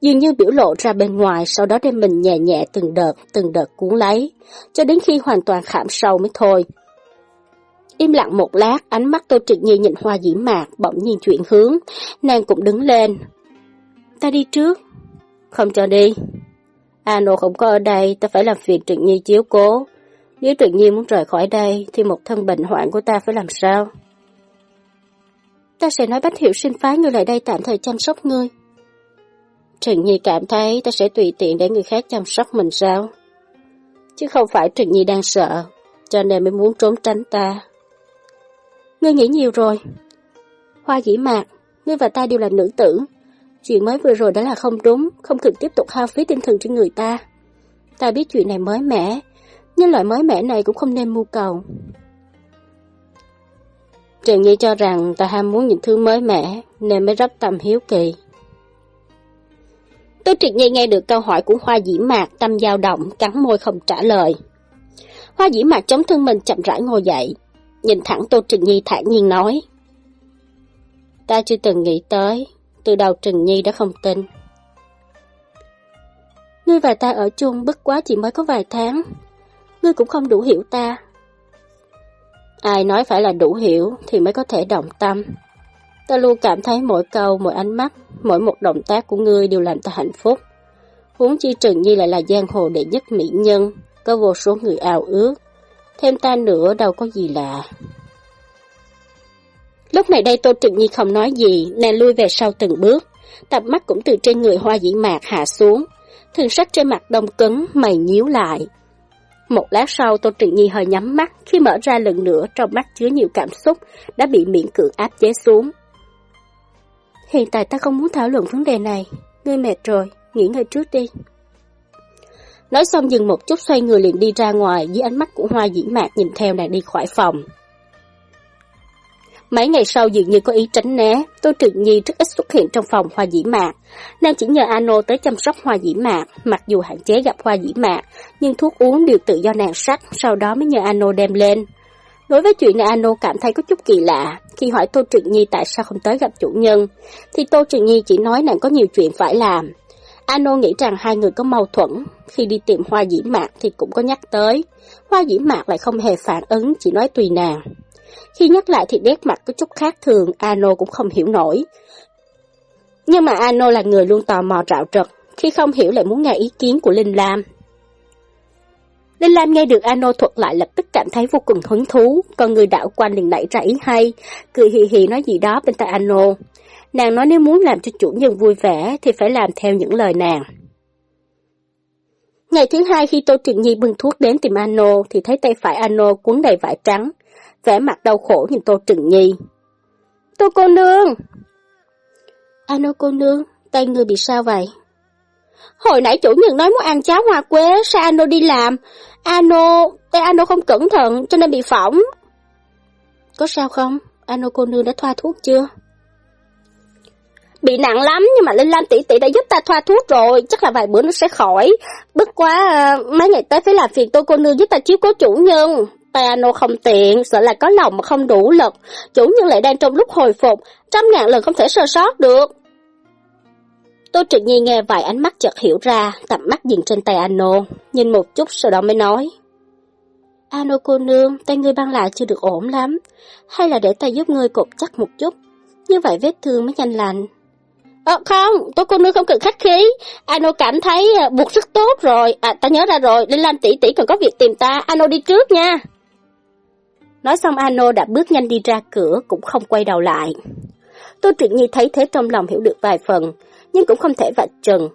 Dường như biểu lộ ra bên ngoài, sau đó đem mình nhẹ nhẹ từng đợt, từng đợt cuốn lấy, cho đến khi hoàn toàn khảm sâu mới thôi. Im lặng một lát, ánh mắt Tô Trịnh Nhi nhìn hoa dĩ mạc, bỗng nhiên chuyển hướng, nàng cũng đứng lên. Ta đi trước. Không cho đi. Ano không có ở đây, ta phải làm phiền Trịnh Nhi chiếu cố. Nếu Trịnh Nhi muốn rời khỏi đây, thì một thân bệnh hoạn của ta phải làm sao? Ta sẽ nói Bách Hiệu sinh phái ngươi lại đây tạm thời chăm sóc ngươi. Trịnh Nhi cảm thấy ta sẽ tùy tiện để người khác chăm sóc mình sao? Chứ không phải Trịnh Nhi đang sợ, cho nên mới muốn trốn tránh ta. Ngươi nghĩ nhiều rồi. Hoa dĩ mạc, ngươi và ta đều là nữ tử. Chuyện mới vừa rồi đã là không đúng, không cần tiếp tục hao phí tinh thần trên người ta. Ta biết chuyện này mới mẻ, nhưng loại mới mẻ này cũng không nên mưu cầu. Trần Nhi cho rằng ta ham muốn những thứ mới mẻ, nên mới rất tâm hiếu kỳ. Tô Triệt Nhi nghe được câu hỏi của Hoa Dĩ Mạc, tâm dao động, cắn môi không trả lời. Hoa Dĩ Mạc chống thân mình chậm rãi ngồi dậy, nhìn thẳng Tô Trịnh Nhi thản nhiên nói. Ta chưa từng nghĩ tới, từ đầu Trừng Nhi đã không tin. Ngươi và ta ở chung bất quá chỉ mới có vài tháng, ngươi cũng không đủ hiểu ta. Ai nói phải là đủ hiểu thì mới có thể động tâm. Ta luôn cảm thấy mỗi câu, mỗi ánh mắt, mỗi một động tác của ngươi đều làm ta hạnh phúc. Huống chi Trừng Nhi lại là giang hồ đệ nhất mỹ nhân, có vô số người ao ước. Thêm ta nữa đâu có gì lạ. Lúc này đây Tô trịnh Nhi không nói gì, nàng lui về sau từng bước. Tập mắt cũng từ trên người hoa dĩ mạc hạ xuống. Thường sắc trên mặt đông cứng, mày nhíu lại. Một lát sau Tô trịnh Nhi hơi nhắm mắt, khi mở ra lần nữa trong mắt chứa nhiều cảm xúc, đã bị miễn cưỡng áp chế xuống. Hiện tại ta không muốn thảo luận vấn đề này, ngươi mệt rồi, nghỉ ngơi trước đi. Nói xong dừng một chút xoay người liền đi ra ngoài dưới ánh mắt của hoa dĩ mạc nhìn theo nàng đi khỏi phòng. Mấy ngày sau dường như có ý tránh né, Tô Trực Nhi rất ít xuất hiện trong phòng hoa dĩ mạc. Nàng chỉ nhờ Ano tới chăm sóc hoa dĩ mạc, mặc dù hạn chế gặp hoa dĩ mạc, nhưng thuốc uống đều tự do nàng sắc, sau đó mới nhờ Ano đem lên. Đối với chuyện này Ano cảm thấy có chút kỳ lạ, khi hỏi Tô Trực Nhi tại sao không tới gặp chủ nhân, thì Tô Trực Nhi chỉ nói nàng có nhiều chuyện phải làm. Ano nghĩ rằng hai người có mâu thuẫn, khi đi tìm hoa dĩ mạc thì cũng có nhắc tới. Hoa dĩ mạc lại không hề phản ứng, chỉ nói tùy nàng. Khi nhắc lại thì nét mặt có chút khác thường, Ano cũng không hiểu nổi. Nhưng mà Ano là người luôn tò mò rạo rực, khi không hiểu lại muốn nghe ý kiến của Linh Lam. Linh Lam nghe được Ano thuật lại lập tức cảm thấy vô cùng hứng thú, còn người đạo quanh liền nảy ra ý hay, cười hì hì nói gì đó bên tai Ano. Nàng nói nếu muốn làm cho chủ nhân vui vẻ thì phải làm theo những lời nàng. Ngày thứ hai khi Tô Trịnh Nhi bưng thuốc đến tìm Ano thì thấy tay phải Ano cuốn đầy vải trắng, vẻ mặt đau khổ nhìn Tô Trừng Nhi. Tô cô nương! Ano cô nương, tay người bị sao vậy? Hồi nãy chủ nhân nói muốn ăn cháo hoa quế, sao Ano đi làm? Ano, tay Ano không cẩn thận cho nên bị phỏng. Có sao không? Ano cô nương đã thoa thuốc chưa? Bị nặng lắm nhưng mà Linh Lam tỷ tỷ đã giúp ta thoa thuốc rồi, chắc là vài bữa nó sẽ khỏi. Bất quá ờ, mấy ngày tới phải làm phiền tôi cô nương giúp ta chiếu cố chủ nhân. Piano không tiện, sợ là có lòng mà không đủ lực. Chủ nhân lại đang trong lúc hồi phục, trăm ngàn lần không thể sơ sót được. Tô Trực Nhi nghe vài ánh mắt chợt hiểu ra, tầm mắt dừng trên tay Ano, nhìn một chút sau đó mới nói. Ano cô nương, tay ngươi băng lại chưa được ổn lắm, hay là để ta giúp ngươi cột chắc một chút, như vậy vết thương mới nhanh lành. Ờ không, tôi cô nương không cần khách khí. Ano cảm thấy à, buộc rất tốt rồi. À ta nhớ ra rồi, Linh Lan tỷ tỷ còn có việc tìm ta. Ano đi trước nha. Nói xong Ano đã bước nhanh đi ra cửa cũng không quay đầu lại. Tô Truyện Nhi thấy thế trong lòng hiểu được vài phần, nhưng cũng không thể vạch trần.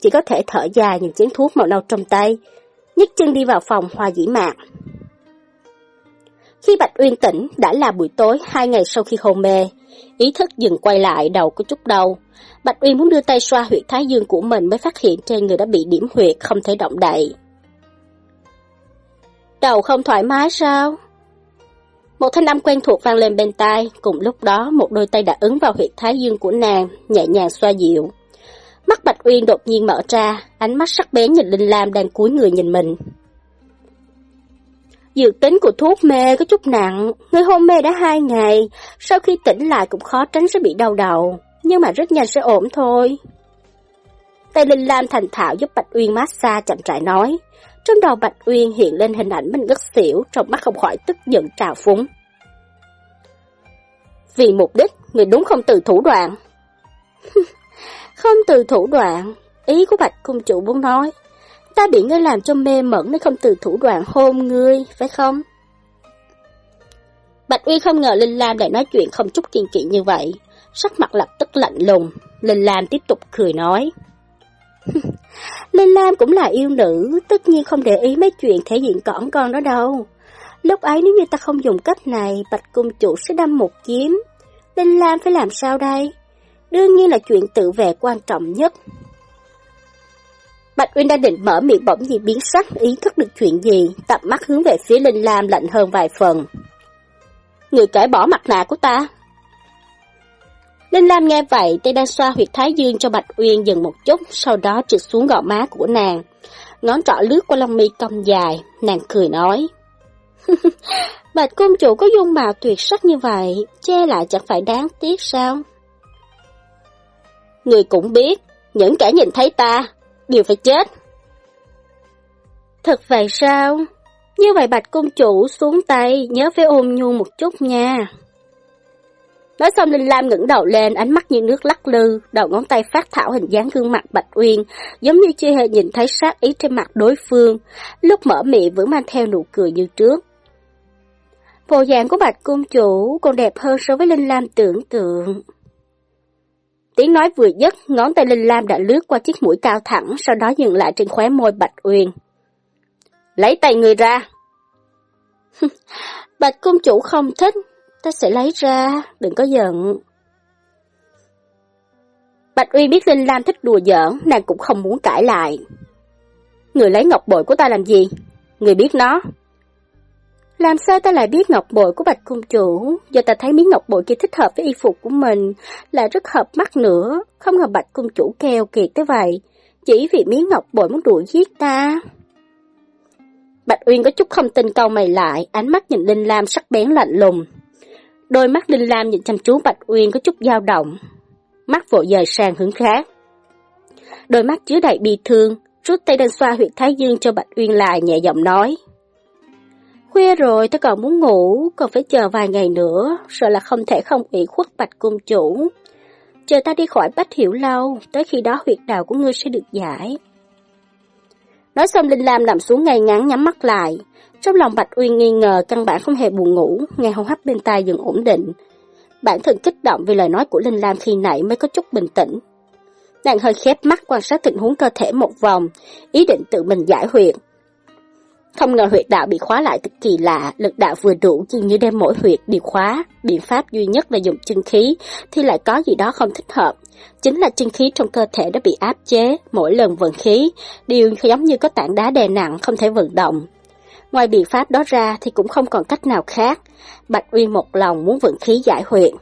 Chỉ có thể thở dài nhìn chén thuốc màu nâu trong tay, nhấc chân đi vào phòng hoa dĩ mạc. Khi Bạch Uyên tỉnh, đã là buổi tối hai ngày sau khi hôn mê. Ý thức dừng quay lại đầu có chút đau. Bạch Uyên muốn đưa tay xoa huyệt thái dương của mình mới phát hiện trên người đã bị điểm huyệt không thể động đậy. Đầu không thoải mái sao? Một thanh âm quen thuộc vang lên bên tai, cùng lúc đó một đôi tay đã ứng vào huyệt thái dương của nàng, nhẹ nhàng xoa dịu. Mắt Bạch Uyên đột nhiên mở ra, ánh mắt sắc bén nhìn Linh Lam đang cúi người nhìn mình. Dược tính của thuốc mê có chút nặng, người hôn mê đã hai ngày, sau khi tỉnh lại cũng khó tránh sẽ bị đau đầu, nhưng mà rất nhanh sẽ ổn thôi. Tay Linh Lam thành thạo giúp Bạch Uyên massage chậm rãi nói. Trong đầu Bạch Uyên hiện lên hình ảnh mình ngất xỉu, trong mắt không khỏi tức giận trào phúng. Vì mục đích, người đúng không từ thủ đoạn. không từ thủ đoạn, ý của Bạch Cung Chủ muốn nói. Ta bị ngươi làm cho mê mẩn nên không từ thủ đoạn hôn ngươi, phải không? Bạch Uyên không ngờ Linh Lam lại nói chuyện không chút kiên kỵ như vậy. Sắc mặt lập tức lạnh lùng, Linh Lam tiếp tục cười nói. Linh Lam cũng là yêu nữ, tất nhiên không để ý mấy chuyện thể diện cỏn con đó đâu. Lúc ấy nếu như ta không dùng cách này, Bạch Cung Chủ sẽ đâm một kiếm. Linh Lam phải làm sao đây? Đương nhiên là chuyện tự vệ quan trọng nhất. Bạch Uyên đang định mở miệng bỗng gì biến sắc, ý thức được chuyện gì, tập mắt hướng về phía Linh Lam lạnh hơn vài phần. Người cởi bỏ mặt nạ của ta. Linh Lam nghe vậy, tay đang xoa huyệt thái dương cho Bạch Uyên dừng một chút, sau đó trượt xuống gò má của nàng. Ngón trỏ lướt qua lông mi cong dài, nàng cười nói. Bạch công chủ có dung mạo tuyệt sắc như vậy, che lại chẳng phải đáng tiếc sao? Người cũng biết, những kẻ nhìn thấy ta, đều phải chết. Thật vậy sao? Như vậy Bạch Công Chủ xuống tay, nhớ phải ôm nhu một chút nha. Nói xong Linh Lam ngẩng đầu lên, ánh mắt như nước lắc lư, đầu ngón tay phát thảo hình dáng gương mặt Bạch Uyên, giống như chưa hề nhìn thấy sát ý trên mặt đối phương, lúc mở miệng vẫn mang theo nụ cười như trước. Bộ dạng của Bạch Cung Chủ còn đẹp hơn so với Linh Lam tưởng tượng. Tiếng nói vừa dứt, ngón tay Linh Lam đã lướt qua chiếc mũi cao thẳng, sau đó dừng lại trên khóe môi Bạch Uyên. Lấy tay người ra. Bạch Cung Chủ không thích, ta sẽ lấy ra, đừng có giận. Bạch Uy biết Linh Lam thích đùa giỡn, nàng cũng không muốn cãi lại. Người lấy ngọc bội của ta làm gì? Người biết nó. Làm sao ta lại biết ngọc bội của Bạch Cung Chủ? do ta thấy miếng ngọc bội kia thích hợp với y phục của mình, là rất hợp mắt nữa. Không ngờ Bạch Cung Chủ keo kiệt tới vậy. Chỉ vì miếng ngọc bội muốn đuổi giết ta. Bạch Uyên có chút không tin câu mày lại, ánh mắt nhìn Linh Lam sắc bén lạnh lùng. Đôi mắt đinh Lam nhìn chăm chú Bạch Uyên có chút dao động. Mắt vội dời sang hướng khác. Đôi mắt chứa đầy bi thương, rút tay đang xoa huyệt thái dương cho Bạch Uyên lại nhẹ giọng nói. Khuya rồi tôi còn muốn ngủ, còn phải chờ vài ngày nữa, sợ là không thể không ủy khuất bạch cung chủ. Chờ ta đi khỏi bách hiểu lâu, tới khi đó huyệt đạo của ngươi sẽ được giải. Nói xong Linh Lam nằm xuống ngay ngắn nhắm mắt lại. Trong lòng Bạch Uyên nghi ngờ căn bản không hề buồn ngủ, nghe hô hấp bên tai dần ổn định. Bản thân kích động vì lời nói của Linh Lam khi nãy mới có chút bình tĩnh. Nàng hơi khép mắt quan sát tình huống cơ thể một vòng, ý định tự mình giải huyệt. Không ngờ huyệt đạo bị khóa lại cực kỳ lạ, lực đạo vừa đủ dường như đem mỗi huyệt đều khóa. Biện pháp duy nhất là dùng chân khí, thì lại có gì đó không thích hợp. Chính là chân khí trong cơ thể đã bị áp chế, mỗi lần vận khí, đều giống như có tảng đá đè nặng không thể vận động. Ngoài biện pháp đó ra thì cũng không còn cách nào khác. Bạch Uyên một lòng muốn vận khí giải huyện.